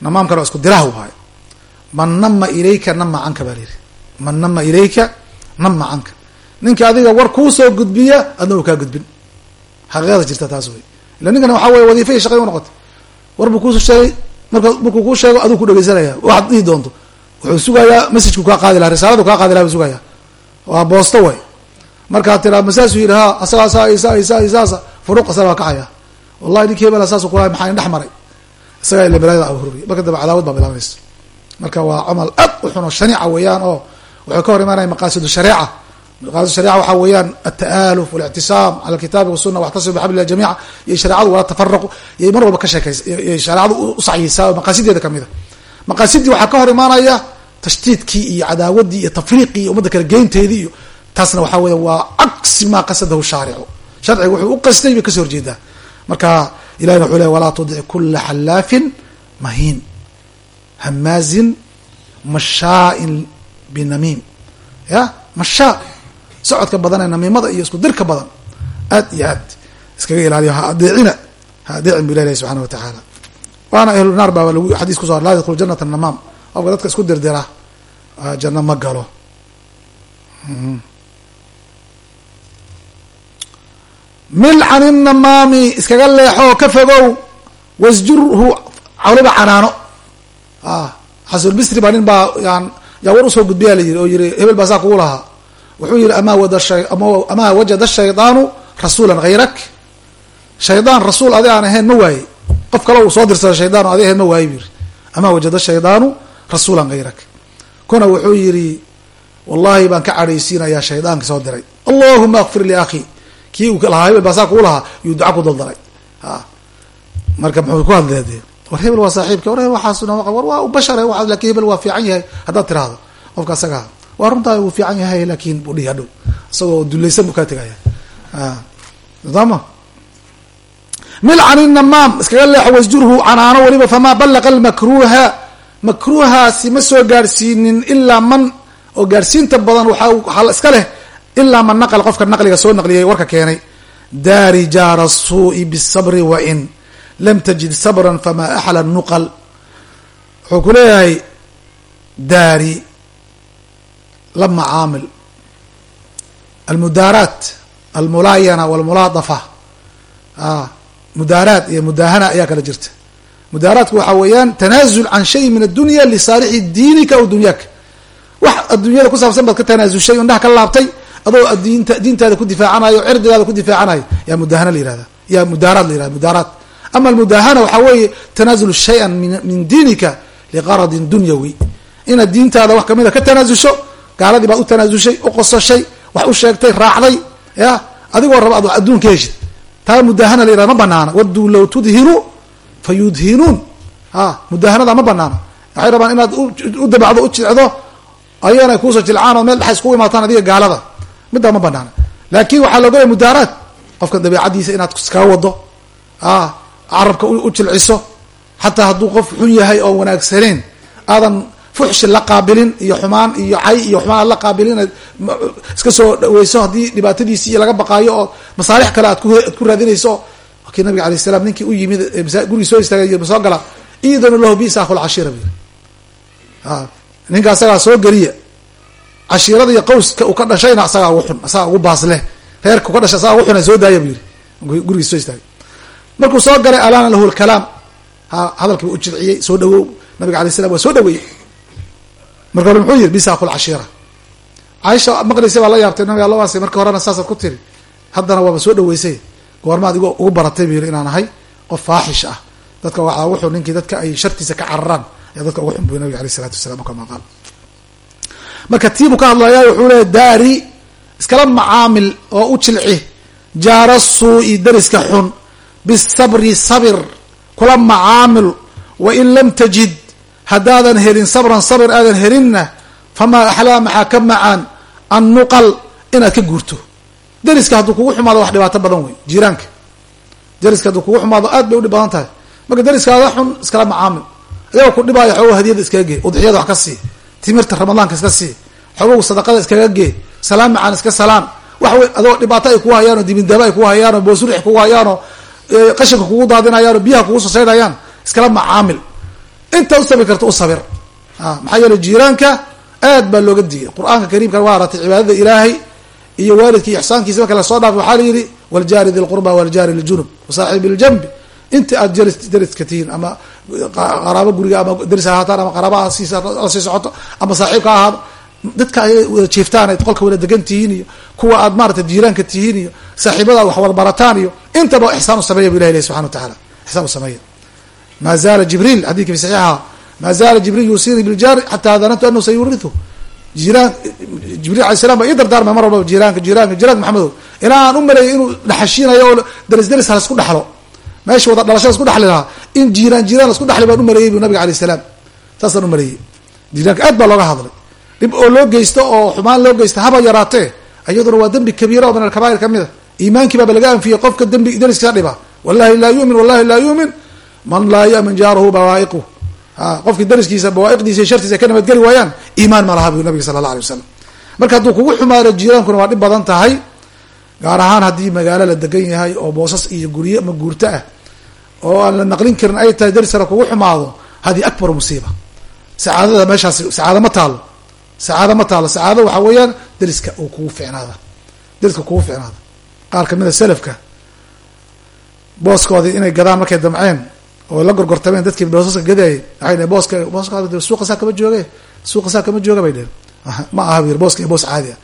namaamkana waa isku diraha waay man nama ilayka nama canka baa la yidhi. Man nama ilayka nama canka. Ninka adiga war kuusoo gudbiya adna uu kaa gudbin. Xaqiiqada jirta taas wey illa ninkana waxaa weye wadiifa iyo shaqay u noqotay. War buu kuusoo sheegay marka markuu kuu sheego aduu ku dhegeysanaya. Waxaad dhihi doonto. Wuxuu sugayaa messajku kaa qaadi laha risaaladu kaa qaadi laha buu sugaya waa boosto way. Markaad tiraa masaasuu yidhi ha asagaa saa iyo saa iyo saa iyo saasa kacaya wallahi ninki hebela saas kula maxaa in dhex maray? Isagaa ila abuuriya marka dambe cadaawad baa bilaabanaysa marka waa camal aad u xun oo shaniica weeyaan oo wuxuu ka hor imaanaya maqaasidu shareeca maqaasidu shareeca waxaa weeyaan alta'aaluf walictisaam cala alkitabi wasuna waxtasibu bixabli illahi jamiica. Iyo shareecadu wala tafaraqu iyo mar walba ka sheekaysa iyo shareecadu u sacyaysaa oo maqaasideeda ka mid a maqaasidii waxaa ka hor imaanaya tashtiidkii iyo cadaawadii iyo tafriiqii iyo ummadda kala geynteedii iyo taasna waxaa weya waa cagsi maa qasadahu shaaricu. Sharciga wuxuu u qastay bay ka soo horjeedaa. Marka ilahina wuxuu ley walaa tudic kula xallaafin mahiin hamaazin mashaain binamiim ya mashaa socodka badan ee namiimada iyo isku dirka badan aad iyo aad iskaga ilaaliyo ha adeecina ha adeecin bu ilah ilahi subxana wa tacaala waana ahlu naar baa lagu xadiis kuso laa yadkhulu janata namaam qofka dadka isku dirdira janno ma galo milcan inamaami iskaga leexo ka fogow wasjurhu waliba canaano xasulbisri baa nin baa yaa war u soo gudbiyaa la yiri oo yiri hebel baa saa kugu lahaa. Wuxuu yihi amaa wada amaa wajada shaydaanu rasuulan hayrak shaydaan rasuul adi aan ahayn ma waaye. Qof kale uu soo dirsada shaydaan adi ahayn ma waaye bu yiri amaa wajada shaydaanu rasuulan hayrak kuna wuxuu yidhi wallahi baan ka cadhaysiinayaa shaydaanka soo diray. Allahuma akfir liakhi kii uu lahaa hebel baa saa kuu lahaa yuu duca ku daldaray. A marka muxuu ku hadlee dee war hebel waa saaxiibka war hebel waxaas war waa bashare waa laakiin hebel waa fiican yahay haddaad tiraahdo qofka asagaa waa runtaa wuu fiican yahay laakin buu dhihi hadhow isagoo dulaysan buu kaa tegaya sama milcan inamaam iskaga leexo wasjurhu canaano weliba famaa ballaqa almakruha makruuhaasi ma soo gaadhsiinin ilaa man oo gaadhsiinta badan waxaa iska leh ilaa man naqal qofka naqliga soo naqliyay warka keenay. Daari jaara suu'i bisabri wain lam tajid sabran famaa axla nuqal. Wuxuu ku leeyahay daari la macaamil almudaaraat almulaayana walmulaadafa mudaaraat iyo mudaahana ayaa kala jirta. Mudaaraatku waxaa weeyaan tanaazul can shay min addunya lisaalixi diinika aw dunyaaka wax adduunyada ku saabsan baad ka tanaasushay indhaha ka laabtay adoo diinta diintaada ku difaacanayo cirdigaada ku difaacanayo. Yaa mudahana la yihahda yaa mudaaraat la yihahda mudaaraat ama almudaahana waxaa weeye tanaazul shayan min diinika liqaradin dunyawi inaad diintaada wax kamida ka tanaasusho gaaladii baad u tanaasushay u qosashay wax u sheegtay raacday ya adigoo raba ad adduunka heshid taa mudaahana la yihahda ma banaana waduu low tudhiru fayudhinuun a mudahanada ma banaana waxay rabaan inaad u dabacdo u jicdo ayana kuusoo jilcaan oo meel dhexa iskugu imaataan adiga gaalada middaa ma banaana laakin waxaa looga mudaaraad qofka dabeicadiisa inaad iskaga wado a carabka u jilciso xataa hadduu qof xun yahay oo wanaagsaneyn aadan fuxshi la qaabilin iyo xumaan iyo cay iyo xumaan aad la qaabilin iska soo dhaweyso haddii dhibaatadiisi iyo laga baqaayo oo masaalix kale aad ku raadinayso kii nabiga alay salam ninkii u yimid gurigi soo istaagay soo gala idanu lahu bisa akhul cashiira bu ninka asagaa soo geliya cashiirada iyo qawska uu ka dhashayna asagaa ugu xun asagaa ugu baasleh reerka uka dhashay asagaa ugu xun soo daaya bu yiri gurigii soo istaagay markuu soo galay alaana lahu lkalaam ha hadalkiiba u jilciyey soo dhawow. Nabiga alay salam waa soo dhaweeyey marka hore muxuu yiri bisa akhul cashiira. Caaisha maqleysa baa la yaabtay nabiga alla waasay marka horena saasaad ku tiri haddana waaba soo dhaweysay goormaad ugu baratay bu yiri inaan ahay qof faaxish ah. Dadka waxaa ugu xun ninkii dadka ay shartiisa ka cararaan ayaa dadka ugu xun bu nabiga aleyh isalatu wasalaam kama qaal. Marka tiibuu ka hadlaya wuxuu leeya daari iskala macaamil oo u jilci jaara suu'i dariska xun bisabri sabir kula macaamil wain lam tajid haddaadan helin sabran sabr aadan helinna famaa axlaa maxaa ka macaan an nuqal inaad ka guurto. Dariska hadduu kugu xumaado wax dhibaato badan wey jiiraanka. Dariska hadduu kugu xumaado aad bay udhib badan tahay. Marka dariskaada xun iskala macaamil. Ayagoo ku dhibaayo xoogo hadiyada iskaga gee udxiyada wax ka sii timirta ramadaanka iska sii xoogow sadaqada iskaga gee salaam macaan iska salaan. Wax wey adoo dhibaato ay kugu hayaanoo dibindaaba ay kugu hayaanoo boosurix kugu hayaanoo qashinka kugu daadinayaanoo biyaha kugu sosaydhayaan iskala macaamil. Inta u sabir karta u maxaa yeele jiiraanka aad baa looga digay. Qur'aanka kariimka waa aratay cibaadada ilaahay iyo waalidka iyo ixsaankiisa. Marka la soo dhaafay waxaa la yidhi waljaari di lqurba waljaari ljunub wasaaxibi ljanbi inta aad jaris dariska tihiin ama qaraabo guriga ama daris ha ahaataan ama la sii socoto ama saaxiibka ha ahaado dadka ay wada jiiftaan qolka wada degan tihiin iyo kuwa aad maarata jiiraanka tihiin iyo saaxiibada wax wada barataan iyo intaba ixsaan u sameeya bu ilahi leh subxana wa tacaala ixsaan u sameeya ma zaala jibriil xadidka fi saxiixa ma zaala jibriil yuusini biljaari xataa danantu anahu sayuritu jiraan jibriil alay salam ba ii dardaarmay mar walbaba jiraanka jiraanka jiraanka maxamedow. Ilaa aan u maleeyay inuu dhaxashiinayo oo deris deris ha lasku meesha wada dhalasha lasku dhexli lahaa. In jiraan jiraan lasku dhexli baan u maleeyey bu nabiga alayh salaam. Saasaan u maleeyey jiraanka aad baa looga hadlay. Dhib oo loo geysto oo xumaan loo geysta haba yaraatee iyaduna waa dembi kabiira oo min alkabair ka mid a iimaankii baaba laga anfiyey qofka dembi deriska dhiba. Wallahi laa yumin wallahi laa yumin. Man laa yamin jaaruhu bawaa'iqu. Qofkii dariskiisa bawaa'iqdiisa iyo shartiisa ka nabadgeli waayaan iimaan ma laha bu nabiga sala allah alay wasalam marka hadduu kugu xumaado jiiraankuna waa dhib badan tahay gaar ahaan haddii magaalo la degan yahay oo boosas iyo guryo ama guurto ah oo aan la naqlin karin ay tahay dariskana kugu xumaado hadihi akbar musiiba. Sacaadada meeshaasi sacaado ma taalo. Sacaado ma taalo. Sacaado waxaa weeyaan deriska uu kugu ficnaada deriska kugu ficnaada qaar ka mid a selafka booskoodii inay gadaan markay damceen oo la gorgortameen dadkii boosaska gadayay waxay dheen booska booska suuqa saa kama jooge suuqa saa kama jooga bay dheen ma aha bu yiri booska boos caadi ah.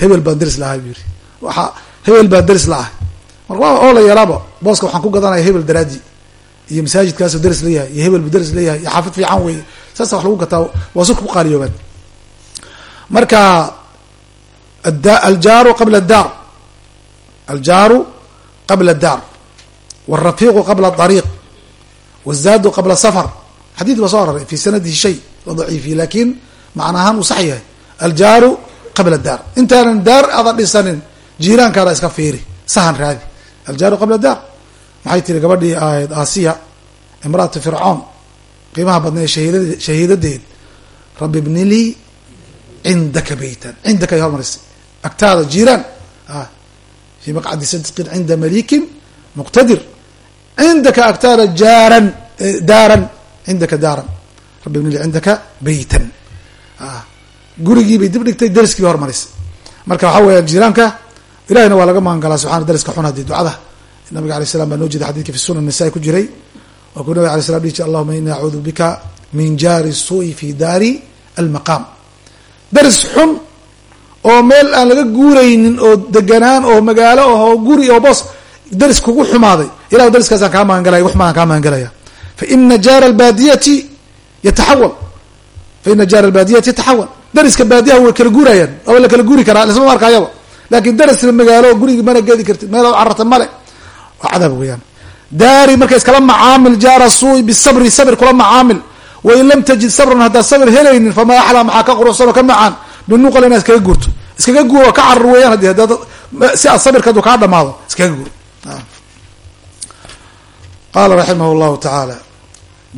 Hebel baan deris lahay bu yiri waxa hebel baan deris la-ahay marka oo la yeelaaba booska waxaan ku gadanaya hebel daraadi iyo masaajidkaasu deris leeyahay iyo hebel bu deris leeyahay iyo xaafid fiican wey saasa wax lagu gataa waa sulka ku qaaliyoobaan marka aljaaru qabla daar aljaaru qabla daar wاrafiqu qabla ariiq wاzaadu qabla safar xadiid baa soo araray fi sanadihi shay la daciifiye laakiin macna ahaan uu sax yahay aljaaru qabla daar intaanan daar ada dhisanin jiiraankaada iska fiiri sahan raadi aljaaru qabla daar maxay tiri gabadhii ahayd aasiya imraatu fircoon qiimaha badnay shahiidadeed rabbi bni lii cindaka beytan cindaka ay hormarisay agtaada jiiraan fi maqcadi sidqin cinda malikin muqtadir cindaka agtaada jaaran daaran cindaka daaran rabbi bni lii cindaka beytan gurigii bay dib dhigtay deriskii bay hormarisay marka waxaa weya jiiraanka ilahina waa laga magan galaa subxana deriska xun haddii ducada nabiga alay slam baa noo jeeda xadidka fi sunan nisaa ku jiray waa kuu nabig alay slam dhihi jir allahuma ini acuudu bika min jaari suui fi daari almaqaam deris xun oo meel aan laga guuraynin oo deganaan oo magaalo oo guri oo boos deris kugu xumaaday. Ilah deriskaasaan kaa magangalaya wax maan kaa magangalaya faina jaara albaadiyati yataxawal faina jaara albaadiyati yataxawal deriska baadiyaha way kala guurayaan waa la kala guuri karaa lasma markaayaba laakiin deris magaalo gurigi mana gedi kartid meel cararta male waa cadaab weeyaan. Daari marka iskala macaamil jaara suui bisabri sabr kula macaamil. Wain lam tajid sabran haddaad sabr helaynin famaa axlaa maxaa ka quruxsan oo ka macaan? Binuqal inaad iskaga guurto iskaga guur ka carar weeyaan hadi hadaad si aad sabirka aduu kaa dhamaado iskaga guur. Qaala raximah llahu tacaala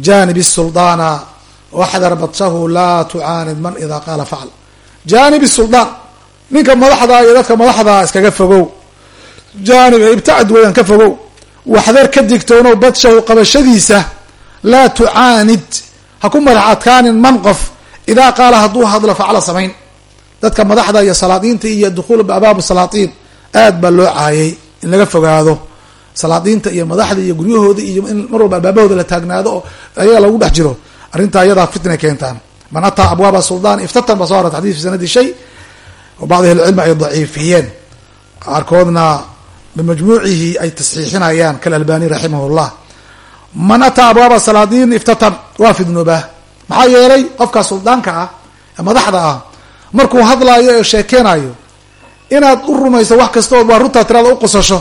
janib suldaana waxdar badshahu laa tucaanid man idaa qaala facal janib suldaan ninka madaxdaa iyo dadka madaxdaa iskaga fogow. Janib ibtacad weeyaan ka fogow. Waxdar ka digtoonow badshahu qabashadiisa laa tucaanid ha ku madax adkaanin man qof idaa qaala hadduu hadlo facla samayn dadka madaxda iyo salaadiinta iyo dukhuul abaabu salaatiin aad baa loo caayay in laga fogaado. Salaadiinta iyo madaxda iyo guryahooda iyo in mar walba albaabahooda la taagnaado oo ayaga lagu dhex jiro. Arrintaa iyadaa fitnay keentaan. Man ataa abwaaba suldaan iftatan ba so arat xadis fi sanadi shay oo bacdi ahlicilmi ay daciifiyeen. Qaarkoodna bimajmuucihi ay tasxiixinayaan kalalbani raximah llah man ataa abwaaba salaadiin iftatan waa fidnoobaa maxaa yeelay qofkaa suldaanka ah ee madaxda ah markuu hadlaayo ee sheekeenayo inaad u rumayso wax kastood waa runtaa tirada u qosasho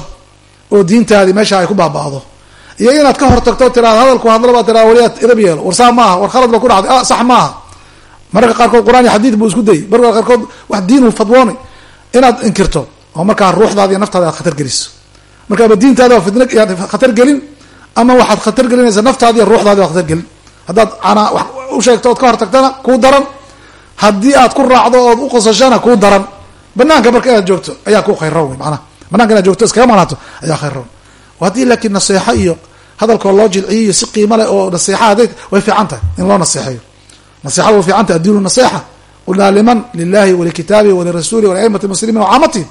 oo diintaadii meesha ay ku baaba'do. Iyo inaad ka hortagto tirada hadalku hadlo baa tirada waliyaa idab yeelo. War saa maaha war khalad ba ku dhacday. Ah sax maaha. Mararka qaarkood quraan iyo xadiid buu isku dayay. Mararka qaarkood wax diinu fadwoonay. Inaad inkirto oo markaa ruuxdaada iyo naftaada aad khatar geliso. Marka ama diintaada waa fitna yaad khatar gelin ama waxaad khatar gelinaysaa naftaadi iyo ruuxdaadi waa khatar gelin. Haddaad ana wax u sheegto ood ka hortagtana kuu daran haddii aad ku raacdo ood u qosashana kuu daran. Banaanka marka inaad joogto ayaa ku khayroon wey manaa bananka inaad joogto iskaga maqnaato ayaa khayroon haddii laakiin naseexo iyo hadalkoo loo jilciyo iyo si qiimo leh oo naseexa haday way fiican tahay in loo naseexeeyo. Naseexada way fiican tahay addiinu naseexa. Qulnaa liman lilahi walikitaabihi walirasuuli waliaimati muslimiin wacaamatihi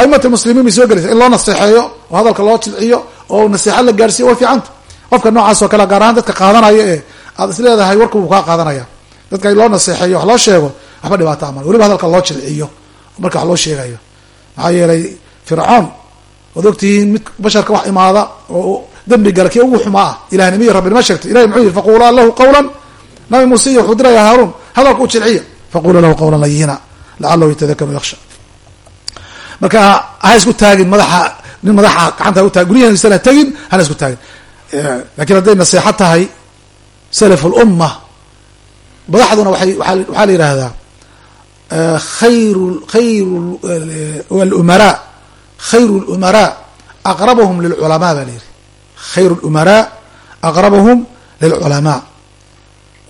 aimati muslimiin bay soo gelaysa in loo naseexeeyo oo hadalka loo jilciyo oo naseexo la gaarsiiyo way fiicanta qofka noocaas oo kale gaar ahaan dadka qaadanaya ee aad is leedahay warka wuu kaa qaadanaya dadka loo naseexeeyo wax loo sheego waxba dhibaato amal. Weliba hadalka loo jilciyo marka wax loo sheegayo. Maxaa yeelay fircoon waad ogtihiin mid basharka wax imaada oo dembi gala kii ugu xumaa ah ilahnimo iyo rabbinimo sheegtay ilahi muxuu yihi faqulaa lahu qawlan. Nabi muuse iyo wuxuu diraya haaruun hadalka u jilciya faquluu lahu qawlan layina lacalahu yatadakaru yaksha marka ha isku taagin madaxa nin madaxa gacanta ha utagin guryahiisana tagin hana isku taagin. Lakin hadday naseexo tahay salaf lumma madaxduna waay waxaa la yihahdaa khayr khayr lumaraa khayru lumaraa aqrabahum lilculamaa baa la yihi khayru lumaraa aqrabahum lilculamaa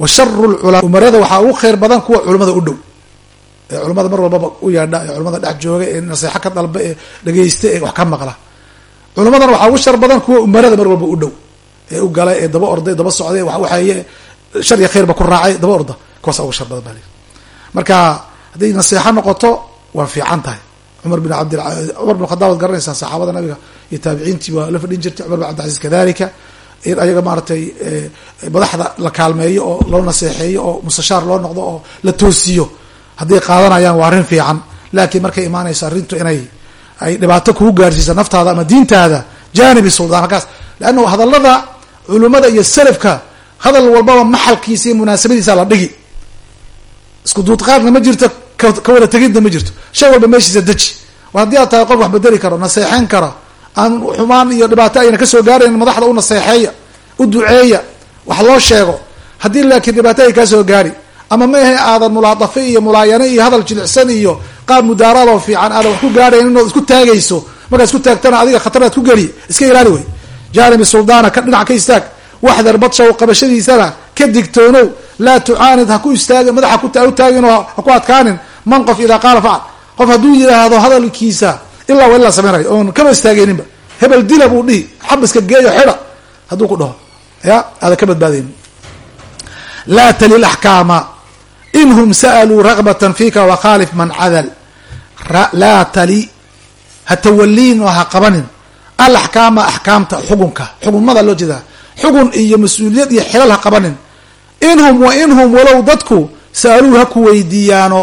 wa sharu umarada waxaa ugu khayr badan kuwa culamada u dhow. Ee culamada mar walbaba u yeedha ee culamada dhex jooga ee naseexo ka dalba ee dhegeysta ee wax ka maqla. Culimadana waxaa ugu shar badan kuwa umarada mar walba u dhow. Ee u galay ee daba orday daba socday wax waxeeye shar iyo khayrba ku raacay daba orda kuwaasa ugu shar badan baa marka hadday naseexo noqoto waa fiican tahay. Cumar bin abd cumar bin khadaab ad garanaysaa saxaabada nabiga iyo taabiciintii waa la fadhin jirtay cumar bin cabdilcaziz kadalika in ayaga maaratay madaxda la kaalmeeyo oo loo naseexeeyo oo mustashaar loo noqdo oo la toosiyo hadday qaadanayaan waa arrin fiican. Laakiin markay imaanayso arrintu inay ay dhibaato kugu gaarsiisa naftaada ama diintaada janibi suldaan halkaas. Leanna hadallada culimada iyo salafka hadal walbaba maxalkiisa iyo munaasabadiisa la dhigi. Isku duudqaadna ma jirto ka wada tegidna ma jirto. Shay walba meeshiisa deji. War haddii aad tahay qof wax bedeli karo naseexeyn karo aan xumaan iyo dhibaato ayna ka soo gaarayn madaxda u naseexeeya u duceeya wax loo sheego haddii laakiin dhibaato ay kaa soo gaari ama ma ahe aadan mulaadafe iyo mulaayane iyo hadal jilicsan iyo qaab mudaaraad oo fiican aadan wax ku gaarayn inood isku taagayso markaad isku taagtana adiga khataraad ku geli iska ilaali wey jaanibi suldaana ka dhinac ka istaag waxdar badshaw qabashadiisana ka digtoonow laa tucaanid ha ku istaagin madaxa u taagin oo ha ku adkaanin. Man qof idaa qaala facal qof hadduu yidhaahdo hadalkiisa ilaa wa ilaa samaynayo oon kaba istaageyninba hebel dila buu dhihi xabiska geeyo xidha hadduu ku dhaho. Ya aadan ka badbaadaynin laa tali laxkaama in hum sa'aluu ragbatan fika wakhaalif man cadal. Laa tali ha tawaliin oo ha qabanin. Alaxkaama axkaamta xukunka xukunmada loo jeedaa xugun iyo mas'uuliyad iyo xilal ha qabanin. Inhum wa inhum walow dadku sa'aluu ha ku weydiiyaano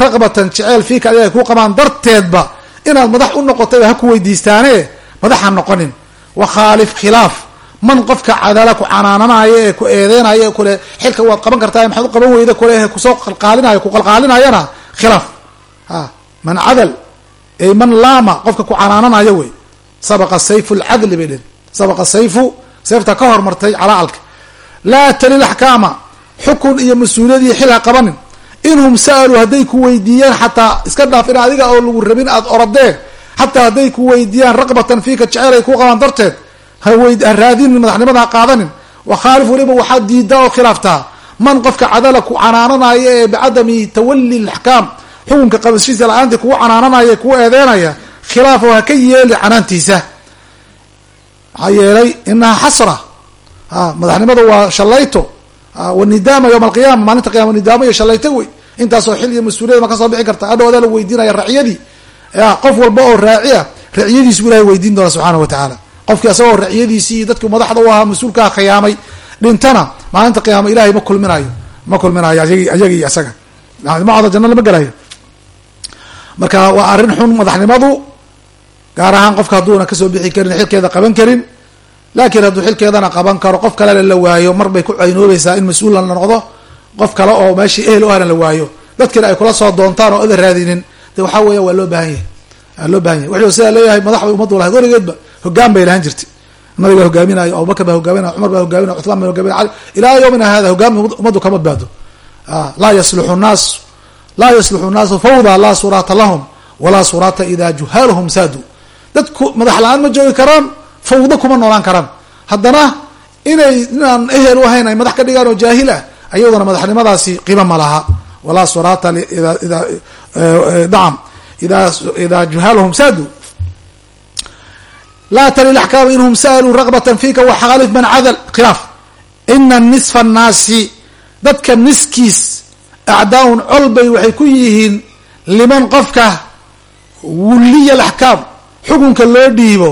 raqbatan jeceel fiika adiga ay ku qabaan darteedba inaad madax u noqotayba ha ku weydiistaane madax ha noqonin. Wakhaalif khilaaf. Man qofka cadala ku canaananayo ee ku eedeynaya ee kule xilka waad qaban kartaa maxaad u qaban weyda kule ku soo qalqaalinayo ku qalqaalinayana khilaaf. A man cadal ay man laama qofka ku canaananayo wey. Sabaqa sayfu lcadli bay dhen sabaqa sayfu seefta ka hormartay calaalka. Laa talil axkaama xukun iyo mas'uuliyad iyo xil ha qabanin. Inhum sa'aluu hadday ku weydiiyaan xataa iska dhaaf in adiga oo lagu rabin aada oradeen xataa hadday ku weydiiyaan raqbatan fiika jeceel ay ku qabaan darteed ha raadinin madaxnimada ha qaadanin. Wakhaalif weliba waxaad diidaa oo khilaaftaa man qofka cadala ku canaananaya ee bicadami tawali laxkaam xukunka qabashiisa la'aantii kugu canaananaya ee kugu eedeynaya khilaafo ha ka yeeli canaantiisa maxaa yeelay inaha xasra. Madaxnimada waa shalayto wanidaama yowma alqiyama maalinta qiyama nidaamo iyo shalayto wey. Intaasoo xil iyo mas'uuliyad ma ka soo bixi karta. Hadhow adaa la weydiinaya raciyadii qof walba oo raaciya raciyadiis bu ilahay weydiin doona subxaana wa tacaala qofkii asagoo raciyadiisii dadkii madaxda u ahaa mas'uulkaa khiyaamay dhintana maalinta qiyaama ilahay ma kulminayo ma kulminayo ayaga iyo isaga macooda janno lama gelayo marka waa arrin xun madaxnimadu gaar ahaan qofka hadduuna ka soo bixi karin xilkeeda qaban karin. Laakiin hadduu xilkeedana qaban karo qof kalena la waayo mar bay ku caynoobaysaa in mas'uul la noqdo. Qof kale oo meeshii ehel u ahna la waayo. Dadkiina ay kula soo doontaan oo ada raadinin. De waxaa weya waa loo baahan yahay. Waa loo baahan yahay. Wuxuu sidaa leeyahay madax bay lahayd. Weligeedba hogaan bay lahaan jirtay. Nabigaa hogaaminayo abubakar baa hogaaminaya cumar baa hogaaminaya cuthmaan baa hogaaminaya ali ilaa yawmina hada hogaam ummaddu kama badbaado laa yasluxu naas laa yasluxu naasu fawda laa suraata lahum walaa suraata ida juhaaluhum saadu dadku madax la'aan ma joogi karaan fawdo kuma noolaan karaan. Haddana inay inaan ehel ahayn ay madax ka dhigaan oo jaahil ah ayaduna madaxnimadaasi qiimo ma laha. Walaa surata nacam. Ida juhaalhum saadu. Laa tali axkaam inhum sa'aluu raqbatan fika waxaalif man cadal. Khilaaf. Ina nisfa annaasi dadka niskiis acdaa-un col bay waxay ku yihiin liman qofka wuliya alaxkaam xukunka loo dhiibo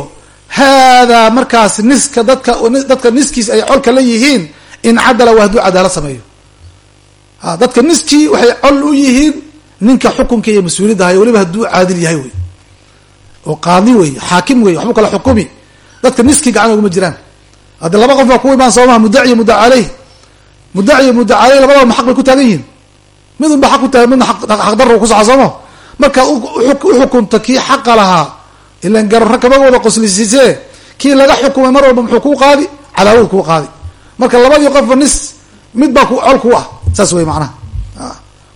haadaa markaas niska dadka dadka niskiis ay colka la yihiin in cadala waa hadduu cadaalad sameeyo. Dadka niskii waxay col u yihiin ninka xukunka iyo mas'uuliyadda haya weliba hadduu caadil yahay wey oo qaadi wey xaakim wey waxbuu kala xukumi. Dadka niski gacan uguma jiraan. Haddi laba qof baa ku imaan soomaha muddaci iyo mudda caleyh. Muddaci iyo mudda caleyh labadaba xaq bay ku taagan yihiin. Mid unba xaq ku taagay midna xaqdarra ku soca sooma markaad uxukunta kii xaqa lahaa ilan gararra kama wada qoslisiisee kii laga xukumay mar walba muxuu kuu qaadi cadaawad kuu qaadi marka labadii qofba nis mid baa ku col ku ah saas wey macnaha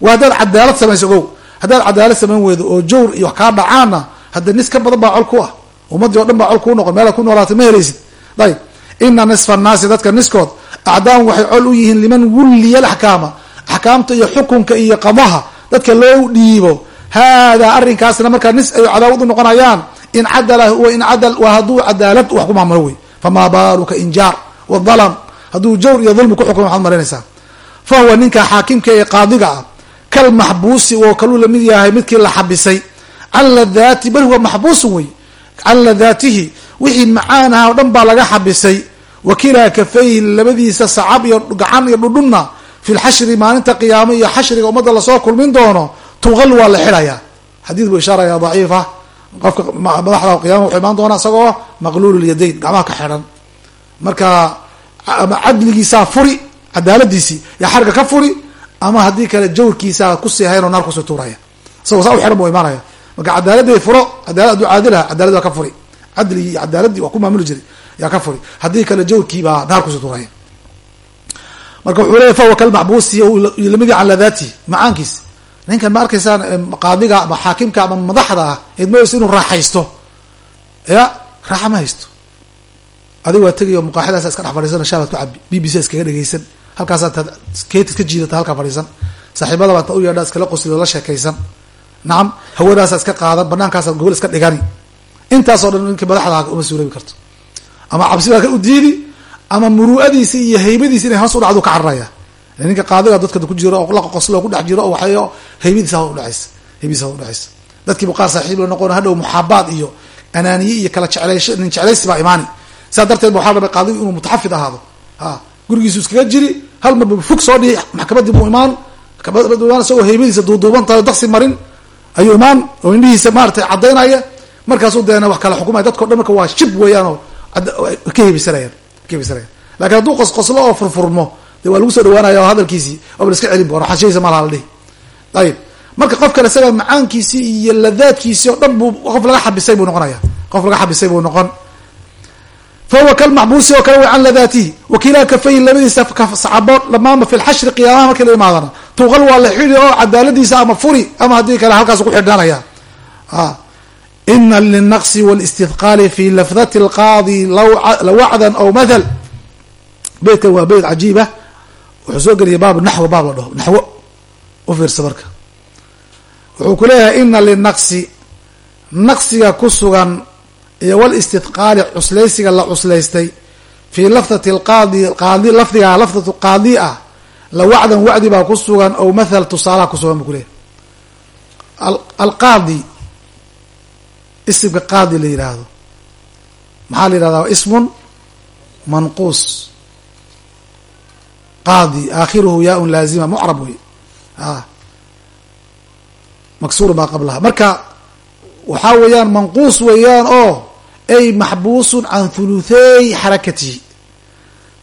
waa haddaad cadaalad samayso ogow haddaad cadaalad samayn weydo oo jawr iyo wax kaa dhacaana hadda nis ka badan baa col ku ah ummadii o dhan baa col kuu noqon meelaad ku noolaatay ma helaysid ayb ina nisfa annaasi dadka niskood acdaam waxay col u yihiin liman wulliya alaxkaama axkaamta iyo xukunka iyo qamaha dadka loo dhiibo haadaa arrinkaasna markaa nis ay cadaawad u noqonayaan in cadala hadduu cadaalad wax ku maamulo wey famaa baaluka injaar wadalam hadduu jawr iyo dulmi ku xukuma waxaad marinaysaa. Fa huwa ninka xaakimka ee qaadiga ah kal maxbuusi oo kaluu la mid yahay midkii la xabisay. Can ladaati bal huwa maxbuusun wey can ladaatihi wixii macaanaha o dhan baa laga xabisay. Wakilaa kafayhi labadiisa sacab iyo gacan iyo dhudhunna. Fi lxashri maalinta qiyaamo iyo xashriga ummadda la soo kulmin doono tuqal waa la xidhayaa xadiid buu ishaaraya daciifa qofka madaxda qiyama wuxuu imaan doonaa isagoo maqluul lyadayn gacmaha ka xidhan. Marka ama cadligiisaa furi cadaaladiisii yaa xarga ka furi ama haddii kale jawrkiisaa ku sii haynoo naar ku sii tuuraya. Isagoo saa u xihan buu imaanaya marka cadaaladii furo cadaalad aduu caadilaha cadaalad waa ka furi. Cadligii iyo cadaaladii waa ku maamuli jiray yaa ka furi. Haddii kale jawrkiibaa naar ku sii tuuraya. Marka wuxuu leeya fahuwa kalmaxbuusi la mid can ladaatihi ninkan ma arkaysaan qaadiga ama xaakimka ama madaxda ah moodeysa inuu raaxaysto. Ya raaxa ma haysto. Adiga waa tegayo muqaaxidaasa iska dhex fadhiisan shaabaad ku cabi b b c iskaga dhegeysan halkaasaa taad keet iska jiidata halkaa fadhiisan. Saaxiibadaba ta u yeedha iskala qosli oo la sheekaysan. Nacam hawadaasa iska qaadan banaankaasa gogol iska dhigani. Intaasoo dhan ninka madaxda uma suuroobi karto. Ama cabsi baa u diidi ama muruuadiisi iyo haybadiisi inay hoos u dhacdu ka cararaya ninka qaadiga dadka ku jiro oo laqoslo ku dhex jiro oo waxay haybadiisa udhexaysa haybadiisa udhexaysa dadkiibu qaar saaxiib la noqon hadhow muxaabaad iyo anaaniye iyo kala jeclaysho nin jeclaysi baa imaani. Saa darteed ba waxaa rabay qaadigu inuu mutaxafid ahaado. Ha gurigiisu iskaga jiri hal marba fog soo dhihi maxkamadii buu imaan maxkamad imaan isagoo haybadiisa duuduuban tahay daksi marin ayuu imaan oo indhihiisa maaratay caddaynaya. Markaasuu deena wax kala xukumaya dadkao dhan marka waa shib weeyaan oo ka hebaysanayaan ka hebaysanayaan laakiin hadduu qosqoslo oo furfurmo de waa lagu soo dhawaanaya oo hadalkiisii oba la iska celin boona xashaysa malaha la ayib. Marka qof kale isaga macaankiisii iyo ladaadkiisii oo dhan buu qof laga xabisay buu noqonaya. Qof laga xabisay buu noqon. Fahuwa kalmaxbuusi oo kale way can ladaatihi wakiilaa kafayi labadiisa sacabood lamaama fi lxashri qiyaamaha markii la imaadana tuqal waa la xidi oo cadaaladiisa ama furi ama haddii kale halkaas ku xidhnaanaya ina linaqsi wlistidqaali fi lafdati lqaadi lawacdan aw mathal beytkan waa beyt cajiibah wuxuu soo geliyay baab naxwo baab la dhaho naxwo u fiirsa marka. Wuxuu ku leeyahay ina linaqsi naqsiga ku sugan iyo wlistidqaali cuslaysiga la cuslaystay fii lafdati lqaadi qaadi lafdigaa lafdatu qaadi ah la wacdan wacdi baa ku sugan ow mathal tusaalaha ku sugan buu ku leeyahy alqaadi isimka qaadi la yidhaahdo maxaa la yidhahdaa ismun manquus qaadi aakhiruhu yaa-un laazima mucrab wey maksuur maa qablaha. Marka waxaa weeyaan manquus weeyaan oo ay maxbuusun can thuluthey xarakatihi.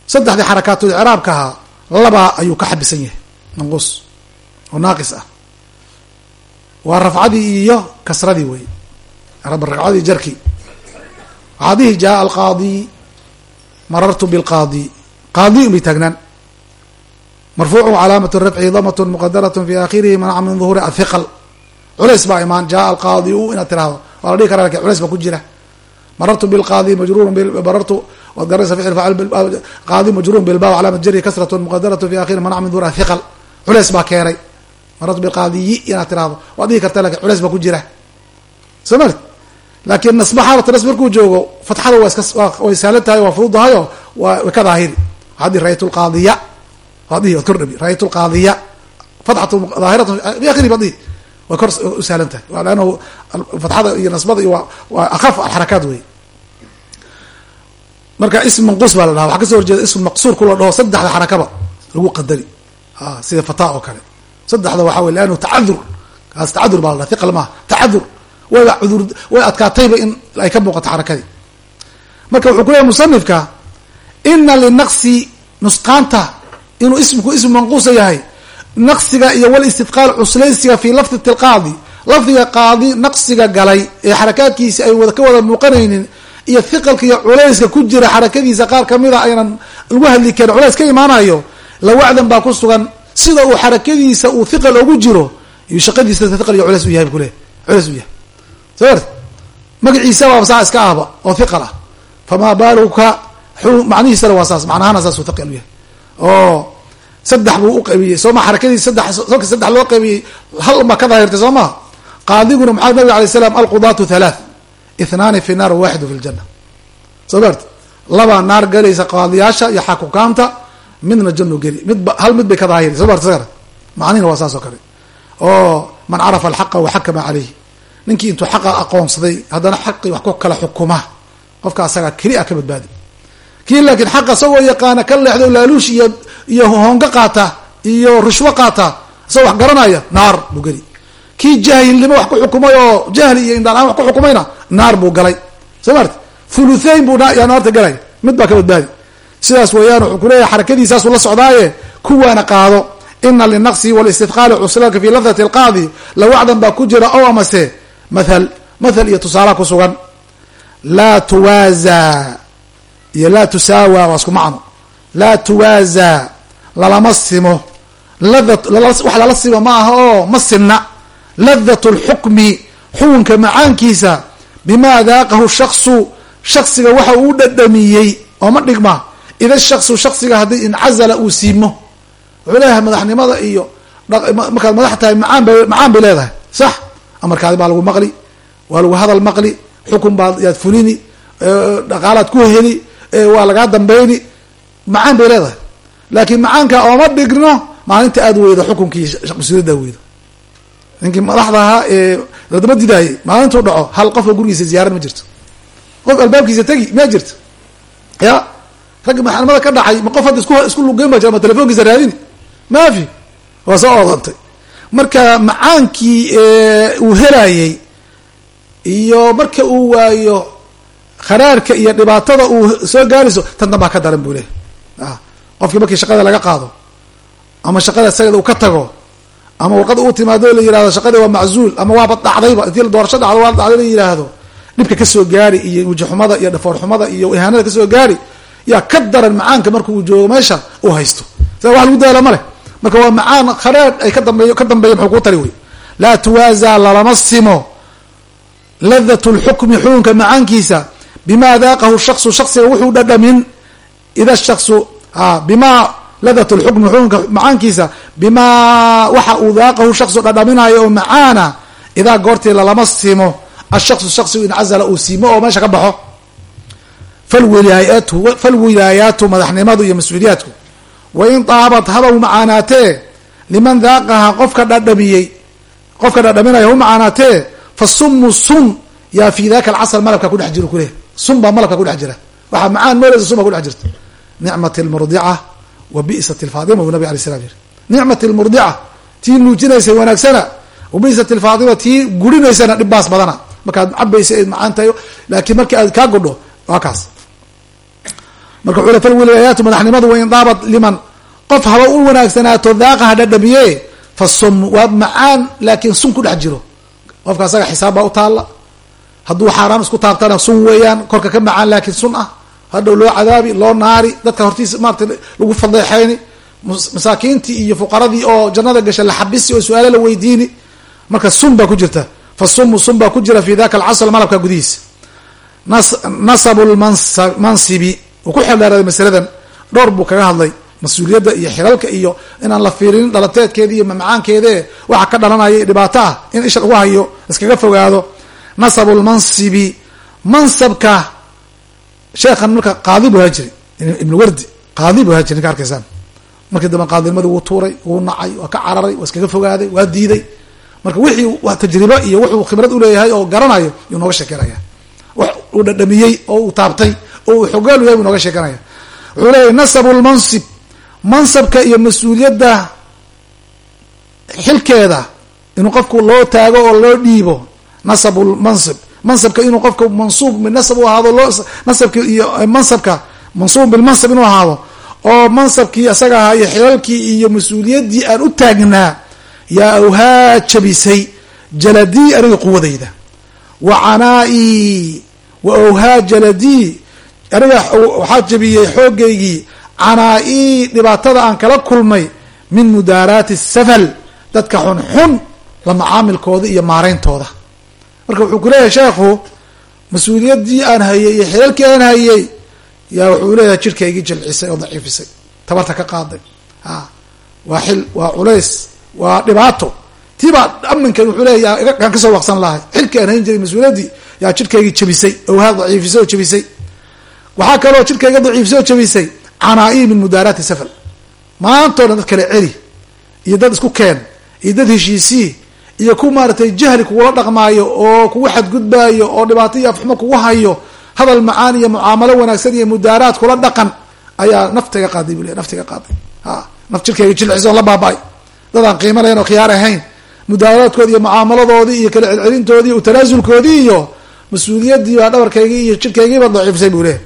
Saddexdii xarakaatood icraabka ahaa labaa ayuu ka xabisan yahay manquus oo naaqis ah. Waa rafcadii iyo kasradii wey rafcadii jarki. Waxaa dihi jaa alqaadi marartu bilqaadi qaadi. Un bay taagnaan marfuucu calaamatu rafci damat muqadarat fi akhirihi manaca min duhuuri athiqal culays baa imaan jaa alqaadi u inaad tirahdo waa la dhihi kara laakiin culays baa ku jira marartu bilqaadi majruur marartu waad ficil faacil qaadi majruur bilbaaw calaamat jari kasratu muqadaratu fi akhirihi manaca min duhuuri athiqal culays baa keenay marartu bilqaadiyi inaad tirahdo waad dhihi karta laakiin culays baa ku jira soo laakiin nasba xaalata nas markuu joogo fatxada waa iska way sahlan tahay waa fududahayo waa way ka raytu lqaadiya waad dihi waad kordhabi raytu lqaadiya fatxatu daahiratu fi akhiri baad dihi way kor u sahlan tahay waa leannahu fatxada iyo nasbada iyo waa akaf alxarakaat wey marka ism manquus baa la dhaha waxaa ka soo horjeeda ism maqsuur kula dhaho saddexda xarakaba lagu qadari. A sida fata oo kale. Saddexda waxaa wey leannahu tacadur kaas tacadur baa la dhaha hiqal maaha tacadur wayba cudur way adkaatayba in ay ka muuqato xarakadii. Marka wuxuu ku leeyahy musanifka ina linaqsi nusqaanta inuu ismku ism manquusa yahay naqsiga iyo walistidqaal cuslaysiga fi lafdi tilqaadi. Lafdiga qaadi naqsiga galay ee xarakaadkiisi ay ka wada muuqanaynin iyo hiqalka iyo culayska ku jira xarakadiisa qaar kamida aynan lagu hadli karin culays ka imaanayo lawacdan baa ku sugan. Sida uu xarakadiisa uu hiqal ugu jiro iyo shaqadiisa hiqal iyo culays u yahay bu kule culays u yahay. Soo magaciisa waa saa iska ahba oo hiqal ah. Famaa baaluka macnihiisana waa saas macnahana saasuu hiqal u yahay oo saddex buu uqaybiyey sooma xarakadiis saddex kolka saddex loo qaybiyey hal unbaa ka daahirtay soo maa qaadiguna maxaa nabig alay slam alqudaatu halaath ithnaani fi naar waaxidu fi ljana soo maart labaa naar galaysa qaadiyaasha iyo xakukaamta midna jano geli midba hal mid bay ka daahiri. Soo maart macnihina waa saas kale. Oo man carafa alxaqa waxakama caleyhi ninkii intuu xaqa aqoonsaday haddana xaqii wax ku kala xukuma. Qofka asaga keli a ka badbaadi kii laakiin xaqa isagoo yaqaana ka leexdo laaluush iyo iyo hongo qaata iyo rushwo qaata isagoo wax garanaya naar buu geli. Kii jaahilnimo wax ku xukumay oo jahli iyo indhaan wax ku xukumayna naar buu galay. Soo maarti thuluthain buu yaa naarta galaya mid baa ka badbaadi. Sidaas weeyaan wuxuu kuleeyahay xarakadiisaasuu la socdaaye kuwaana qaado. Ina linaqsi walistidqaali cuslalka fi lafdati alqaadi lawacdan baa ku jira o amase mathal mathal iyo tusaalaha ku sugan. Laa tuwaaza iyo laa tusaawa waa isku macno. Laa tuwaaza lalama simo. Wax lala simo ma aha oo ma sinna. Ladat lxukmi xukunka macaankiisa bimaa daaqahu shaksu shaksiga waxa uu dhadhamiyey oo ma dhigma. Ida shaksu shaksiga haddii incazala uu siimo wuxuu leeyahay madaxnimada iyo markaad madax tahay macaan bay macaan bay leedahay. Sax? Amarkaadi baa lagu maqli. Waa lagu hadal maqli. Xukun baad yaad fulini. Dhaqaalaad ku heli waa lagaa dambeyni macaan bay leedahay. Laakiin macaanka ooma dhigno maalinta aad weydo xukunkii mas'uuliyadda weydo. Ninkii madaxda ahaa ee dadama didaayay maalintuu dhaco hal qofka gurigiisa ziyaaran ma jirto. Qof albaabkiisa tegi miyaa jirto. Ya ragga madaxnimada ka dhacay ma qof hadda isku isku lugeyn ba jira ma telefonkiisa raadini. Maafi waa soo oodantay marka macaankii uu helayey iyo marka uu waayo kharaarka iyo dhibaatada uu soo gaarayso tan danbaa ka daran buu lehay qofkii markii shaqada laga qaado ama shaqada isageeda uu ka tago ama warqada uu timaado la yihahdo shaqadii waa maczuul ama waaba dhacdayba intii doorasho dhacdo waa dhacday la yihahdo dhibka ka soo gaari iyo wujixumada iyo dhafoor xumada iyo ihaanada ka soo gaari yaa ka daran macaanka marka uu joogo meesha uu haysto. Sida wax lagu daala ma leh. Marka waa macaan kharaar ay ka dambeey ka dambeeya muxuu ku tari wey laa tuwaaza lalama simo. Ladat lxukmi xukunka macaankiisa bima daaqahu shaksu shaksiga wuxuu dhadhamin ida shaksu bima ladat lxukmi xukunka macaankiisa bimaa waxa uu daaqahu shaksu dhadhaminayo oo macaana idaa goortii lalama simo ashaksu shaksigu incazala uu siimo oo meesha ka baxo falwilaayatu falwilaayaatu madaxnimadu iyo mas'uuliyaadku wain daabat haba u macaanaatee liman daaqaha qofka dhadhamiyey qofka dhadhaminaya u macaanaatee fa sumu sun yaa fi daka alcasr malabka kudhex jiro kuleh sun baa malabka kudhex jira. Waxaa macaan mooleysa sun baa kudhex jirta. Nicmat lmurdica wa bi'sat lfaatima buu nabig alay slam yiri nicmat lmurdica tii nuujinaysa wanaagsana. Wa bi'sat lfaatima tii gurinaysana dhibbaas badana. Markaad cabaysa ayd macaan tahay laakiin markii aad kaa godho waa kaas. Marka wuxuu le falwilaayaatu madaxnimadu wain daabat liman qof haba u wanaagsanaato daaqaha dhadhamiye fa waa macaan laakiin sun ku dhex jiro. Qofka asaga xisaab baa u taalla hadduu xaaraan isku taabtana sun weeyaan korka ka macaan laakiin sun ah. Hadhow loo cadaabi loo naari dadka hortiisa maarata lagu fadeexeyni masaakiintii iyo fuqaradii oo jannada gasha la xabisi oo su'aalo la weydiini marka sun baa ku jirta. Fa sumu sun baa ku jira fi daka alcasr malabka gudihiisa nasabu lmansibi uu ku xeldheeraday masaladan. Dhowr buu kaga hadlay mas'uuliyadda iyo xilalka iyo inaan la fiirinin dhalateedkeeda iyo mamacaankeede waxa ka dhalanaya dhibaato ah in isha lagu hayo iskaga fogaado nasabu lmansibi mansabka sheekhan marka qaadi buu ahaa jiri ibnu wardi qaadi buu ahaa jiri ninka arkaysaan. Markii dambe qaadinimadii wuu tuuray wuu nacay waa ka cararay waa iskaga fogaaday waa diiday. Marka wixii waa tajribo iyo wuxuu khibrad uleeyahay oo garanayo yuu nooga sheekeynaya. Wax uu dhadhamiyey oo uu taabtay oo uu xogaal yahay buu nooga sheekanaya wuxuu leeyahy nasabu lmansib mansabka iyo mas'uuliyadda xilkeeda inuu qofku loo taago oo loo dhiibo nasabu lmansib mansabka inuu qofka mansuub nasab u ahaado nasabki iyo mansabka mansuub bilmansab inuu ahaado oo mansabkii isaga ahaa iyo xilalkii iyo mas'uuliyaddii aan u taagnaa yaa awhaa jabisay jaladii aniga quwadayda. Wa canaa-ii wa awhaa jaladii aniga waxaa jabiyey xoogaygii canaa-ii dhibaatada aan kala kulmay min mudaaraati safal dadka xunxun la macaamilkooda iyo maareyntooda marka wuxuu ku leeyahay sheekhu mas'uuliyaddii aan hayay iyo xilalkii aan hayay yaa wuxuu leeyahay jirkaygii jilcisay oo daciifisay tabarta ka qaaday. A waa xil waa culays waa dhibaato. Tiibaa aminkan wuxuu leeya kaan ka soo waqsan lahay. Xilkii aan hayn jiray mas'uuliyaddii yaa jirkaygii jabisay owhaa daciifisay oo jabisay. Waxaa kaloo jirkayga daciifisay oo jabisay canaa-ii min mudaaraati safal maantoo dad kale celi iyo dad isku keen iyo dad heshiisii iyo ku maaratay jahli kugula dhaqmaayo oo kugu xadgudbaayo oo dhibaato iyo afxumo kugu hayo hadal macaan iyo mucaamalo wanaagsan iyo mudaaraad kula dhaqan ayaa naftiga qaaday buu le naftiga qaaday ha naf jirkayga jilciso la baaba-ay. Dadaan qiimo lahayn oo khiyaar ahayn. Mudaaraadkoodi iyo mucaamaladoodii iyo kala celcelintoodii iyo tanaasulkoodii iyo mas'uuliyaddii baa dhabarkaygii iyo jirkaygiiba daciifisay buu leehay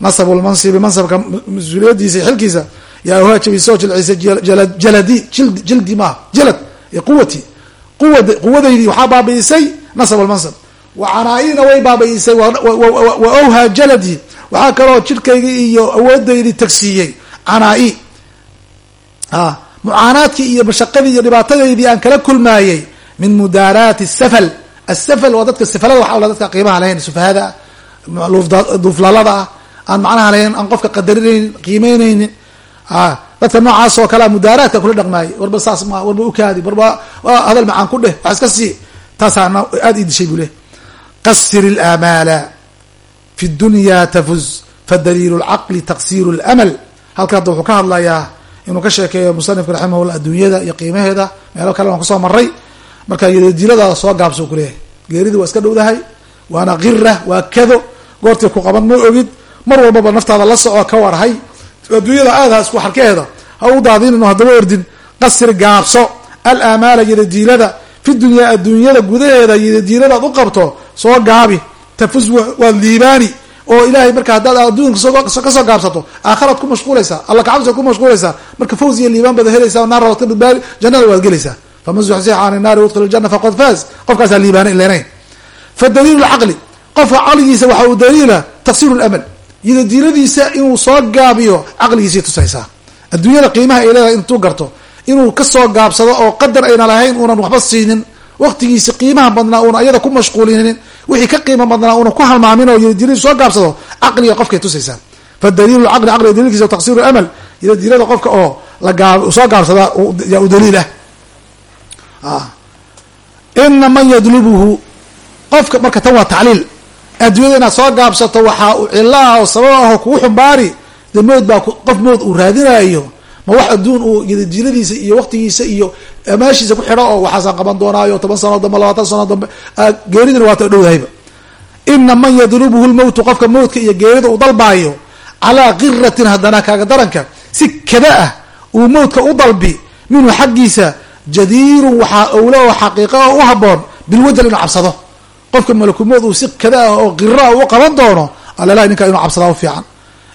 nasabu lmansibi mansabka mas'uuliyadiisa iyo xilkiisa yaa ohaa jabisoo jilcisay jaladi jildi maaha jalad iyo quwati quwadaydii waxaa baabi'isay nasab almansab. Wa canaa-ina way baabi'isay wa awhaa jaladi waxaa kaloo jirkaygii iyo awoodaydii tagsiiyey canaa-i. A mucaanaadkii iyo mashaqadii iyo dhibaatadaydii aan kala kulmaayey min mudaaraati safal. Asafal waa dadka safalada waxa la dadka qiimaha lahayn sufahada duuflaalada. Ah aan macnaha lahayn aan qofka qadarinayn qiimeynaynin dadka noocaasoo kalea mudaaraadka kula dhaqmaayey warba saas ma warba ukaadi warba hadal macaan ku dheh. Wax iska sii taasaa aada ii dishay buu leh qasir ilamaala fi dunya tafuz fa fadaliilu lcaqli taqsiiru lmal halka hadda wuxuu ka hadlayaa inuu ka sheekeeyo musanifka raximahullah adduunyada iyo qiimaheeda. Meelo kale waan ku soo maray marka yadoojiilada soo gaabsuu kuleeyahay geeridi waa iska dhowdahay waana qira waa kado. Goortii ku qaban ma ogid. Mar walbaba naftaada la soco ka warhay adduunyada aada isku xarkeeda ha u daadinin haddaba ordin qasir gaabso. Alaamaala yadadiilada fi dunyaa adduunyada gudaheeda yadadiiladaad u qabto soo gaabi. Tafus waad liibaani oo ilahay marka haddaad adduunka ka soo gaabsato aakharaad ku mashquulaysaa alla kacabsiad ku mashquulaysaa marka fawz iyo liibaan baad helaysaa naar waad ka badbaadi jannada waad gelaysaa. Faman zuxzixa can naari udkhil ljana faqad faaz qofkaasaa liibaana ilenayn fa daliilu lcaqli qofka caqligiisa waxa uu daliila taqsiru lamal yadadiiladiisa inuu soo gaabiyo caqligiisay tusaysaa adduunyada qiimaha ay leedahay intuu garto inuu ka soo gaabsado oo qadar ayna lahayn uunan waxba siinin. Waqtigiisi qiimaha badnaa uuna iyada ku mashquulinin wixii ka qiimo badnaa uuna ku halmaamin oo yadadiiladiisa soo gaabsado caqliga qofkay tusaysaa fadaliilu caqli caqliga daliilkiisa taqsiru amal. Yadadiilada qofka oo lagaa soo gaabsadaa yaa u daliilah ina man yadlubuhu qofka marka tan waa tacliil adduunyada inaad soo gaabsato waxaa u cilo ah oo sabab ah oo kugu xumbaari dee mood baa qof mood uu raadinayo ma wax adduun uu yadadiiladiisa iyo waqtigiisa iyo amaashiisa ku xidho oo waxaasaan qaban doonaayo toban sano dambe labaatan sano dambe geeridina waata dhowdahayba ina man yadlubuhu lmowtu qofka mowtka iyo geerida uu dalbaayo calaa kiratin haddana kaaga daranka si kada ah uu mowtka u dalbi minhu xaggiisa jadiirun waxaa owla oo xaqiiqa oo u haboon bilwajal inuu cabsado qofka malakumood uu si kada ah oo qira u qaban doono alala ninkaa inuu cabsadaa u fiican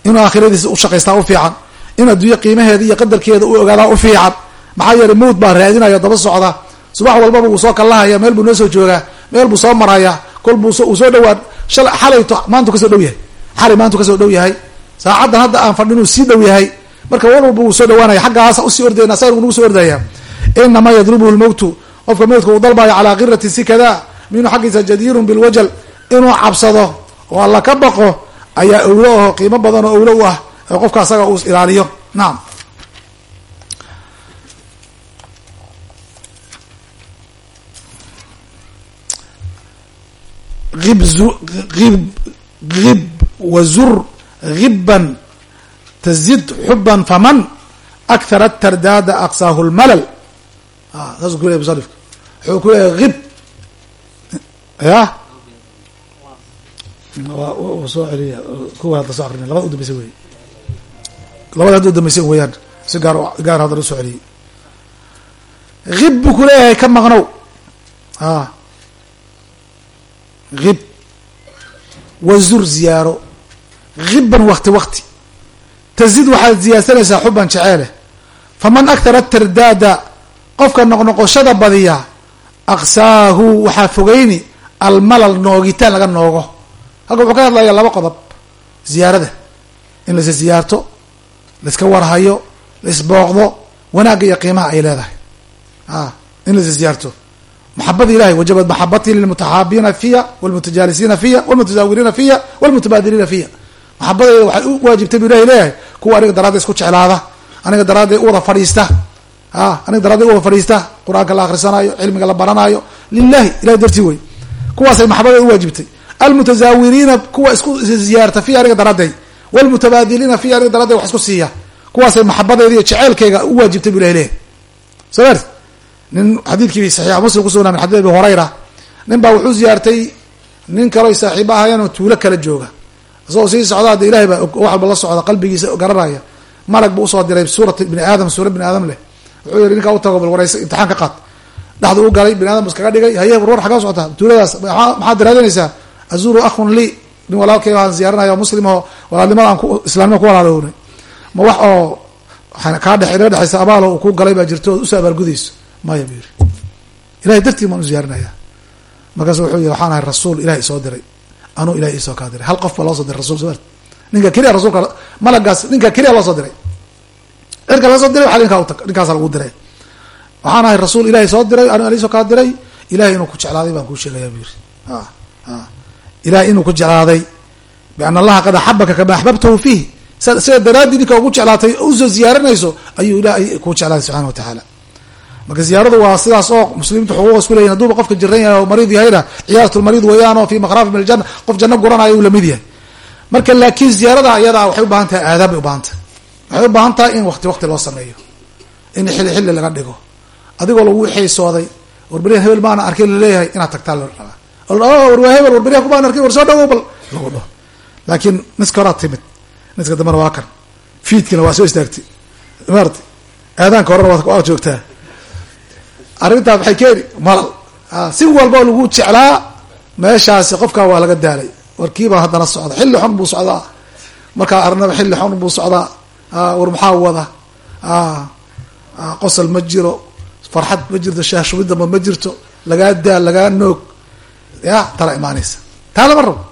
inuu aakhiradiisa u shaqaystaa u fiican in adduunye qiimaheeda iyo qadarkeeda u ogaadaa u fiican. Maxaa yeelay mowt baa raadinaya daba socda. Subax walbaba wuu soo kallahaya meel buu noo soo joogaa meel buu soo maraya kol buu uu soo dhawaan shala xalayto maantu ka soo dhow yahay. Xalay maantu ka soo dhow yahay. Saacaddan hadda aan fadhin uu sii dhow yahay. Marka war walba wuu soo dhawaanaya xaggaasa u sii ordayna asaga nagu soo ordaya. Inamaa yadlubuhu lmowtu qofka mowtka uu dalbayo calaa kiratin si kada minuu xaggiisa jadiirun bilwajal inuu cabsado oo alla ka baqo ayaa owlo aho qiimo badan oo owlo u ah oo qofka asaga uu ilaaliyo. Nacam ib wazur giban tazid xuban faman akthara tardaada aqsaahu lmalal saasuu ku leyahy musanifka wuxuu ku leeyahy ib ya? Soo celiya kuwa hadda soo akrina labada udambeysa wey labada hadda udambeysa weeyaan. Si gaar gaar haddana u soo celiyey ib ku leeyahay ka maqnow. A hib wazur ziyaaro. Hiban wakti wakti tazid waxaad ziyaadsanaysaa xuban jeceele. Faman aktara tardaada qofka noqnoqoshada badiya aqsaahu waxaa fogeyni almalal noogitaan laga noogo. Halka wuxuu ka hadlayaa laba qodob. Ziyaarada. In lais ziyaarto laiska warhayo laisbooqdo wanaagga iyo qiimaha ay leedahay. A in lais ziyaarto. Maxabada ilahay wajabat maxabatii lilmutaxaabiina fiya wlmutajaalisiina fiya wlmutazaawiriina fiya wlmutabaadiliina fiya maxabadeeda waxay u waajibtay bu ilahay leeyahay. Kuwa aniga daraadda isku jeclaada. Aniga daraaddeed u wada fadhiista. A aniga daraaddeed u wada fadhiista. Qur'aanka la akrisanayo cilmiga la baranaayo lilahi ilahay dartii wey kuwaasay maxabadeeda u waajibtay. Almutazaawiriina kuwa isku ziyaarta fiya aniga daraadey wlmutabaadiliina fiya aniga daraaddeed wax isku siiya. Kuwaasay maxabadeeda iyo jeceelkeyga u waajibtay bu ilahay leeyahy soo nin xadiidkii saxiixa muslim kusugnaa min xadid abi hurayra. Nin baa wuxuu ziyaartay nin kaleo saaxiibo ahayeen oo tuulo kala jooga. Isagoo sii socdaa de ilahay baa wax walba la socda qalbigiisa garanaya malag buu u soo diray suurat bini aadam suura bini aadam leh. Wuxuu yihi ninkaa utago bal wareysa imtixaan ka qaad dhexdu u galay bini adam bu iskaga dhigay haye war xaggaa socotaa tuuladaas maxaad daraadinaysaa azuru akhun lii nin walaalkay aan ziyaaranaya o muslim oo walaalnimada aan islaamnima ku walaalownay. Ma wax oo kaa dhe inaga dhexaysa abaalo uu ku galay baa jirto ood u soo abaalgudayso maya bu yiri ilahay dartii baan u ziyaarinaya markaasu wuxuu yihi waxaan ahay rasuul ilahay isoo diray. Anuu ilahay isoo kaa diray. Hal qof baa loo soo diray rasul soo ninka keliya rasulka malagaas ninka keliya loo soo diray. Cirka laga soo diray waa ninkaa utag ninkaasa lagu diray waxaan ahay rasuul ilahay soo diray ilahay soo kaa diray ilahay inuu ku jeclaaday baan kuu sheegaya bu yiri ilahay inuu ku jeclaaday biana allaha qad axabaka kama axbabtahu fiih. Sida daraaddii ninka ugu jeclaatay u soo ziyaarinayso ayuu ilahay kuu jeclaaday subxana wa tacaala. Marka ziyaaradu waa sidaas oo muslimiintu xuquuq isku leyihin haduuba qofka jiran yahay oo mariid yahayna ciyaarat lmariid weeyaan oo fi makraafi min aljana qof janno guranaya uu la mid yahay. Marka laakiin ziyaarada ayadaa waxay u baahan tahay aadaab bay u baahan tahay. Waxay u baahan tahay in wakti wakti loo sameeyo. In xilli xilli laga dhigo adigoo lagu xeysooday warberiyan hebel maana arkin la leeyahay inaad tagtaa la rabaa. War waa hebel warberiyan kumaan arkin war soo dhawow bal lagu dhaho. Laakiin niska horaa timid. Niska dambena waa kan. Fiidkina waa soo istaagtay. Maarti aadaanka horena waa joogtaa. Arrintaa maxay keeni malal. Si walba lagu jeclaa meeshaasi qofkaa waa laga daalay. Warkiibaa haddana socda. Xilli xun buu socdaa. Markaa arnaba xilli xun buu socdaa. War maxaa wada? Qosol ma jiro farxad ma jirto shaashubidamba ma jirto lagaa daal lagaa noog. Ya tala imaanaysa. Taa lama rabo.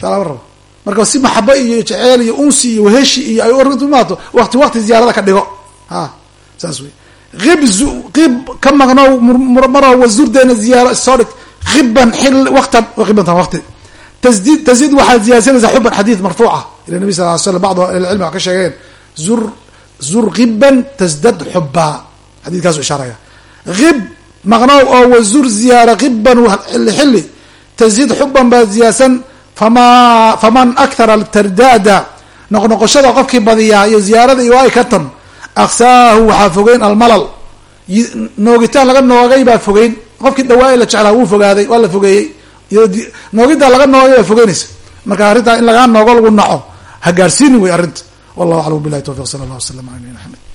Taa lama rabo. Marka si maxaba iyo jeceel iyo unsi iyo waheshi iyo ay arrintu imaato wakti ziyaarada ka dhigo. A saas wey ib ib ka maqnow maro wazurdeena ziyaaro soo dhig iban xil waqtan ibantan waqti. Tasdiid tasdiid waxaad ziyadsanaysaa xuban xadiid marfuuca. Ila nabi sal l slam bacd waa ka sheegeen zur zur kiban tasdad xubaa xadiidkaasu ishaaraya ib maqnow oo wazur ziyaara kiban xili xili tasdiid xuban baad ziyaadsan fama faman akthara tardaada noqnoqoshada qofkii badiyaa iyo ziyaarada iyo ay ka tan aksaahu waxaa fogeyn almalal noogitaan laga noogay baa fogeyn qofkii dhawaaye la jeclaa wuu fogaaday waa la fogeeyey noogiddaa laga noogay baa fogeynaysa marka arrintaa in lagaa noogo lagu naco ha gaarsiini wey arrinta wallahu aclam bilahi tawfiq sala allah waslam ala nabina axmed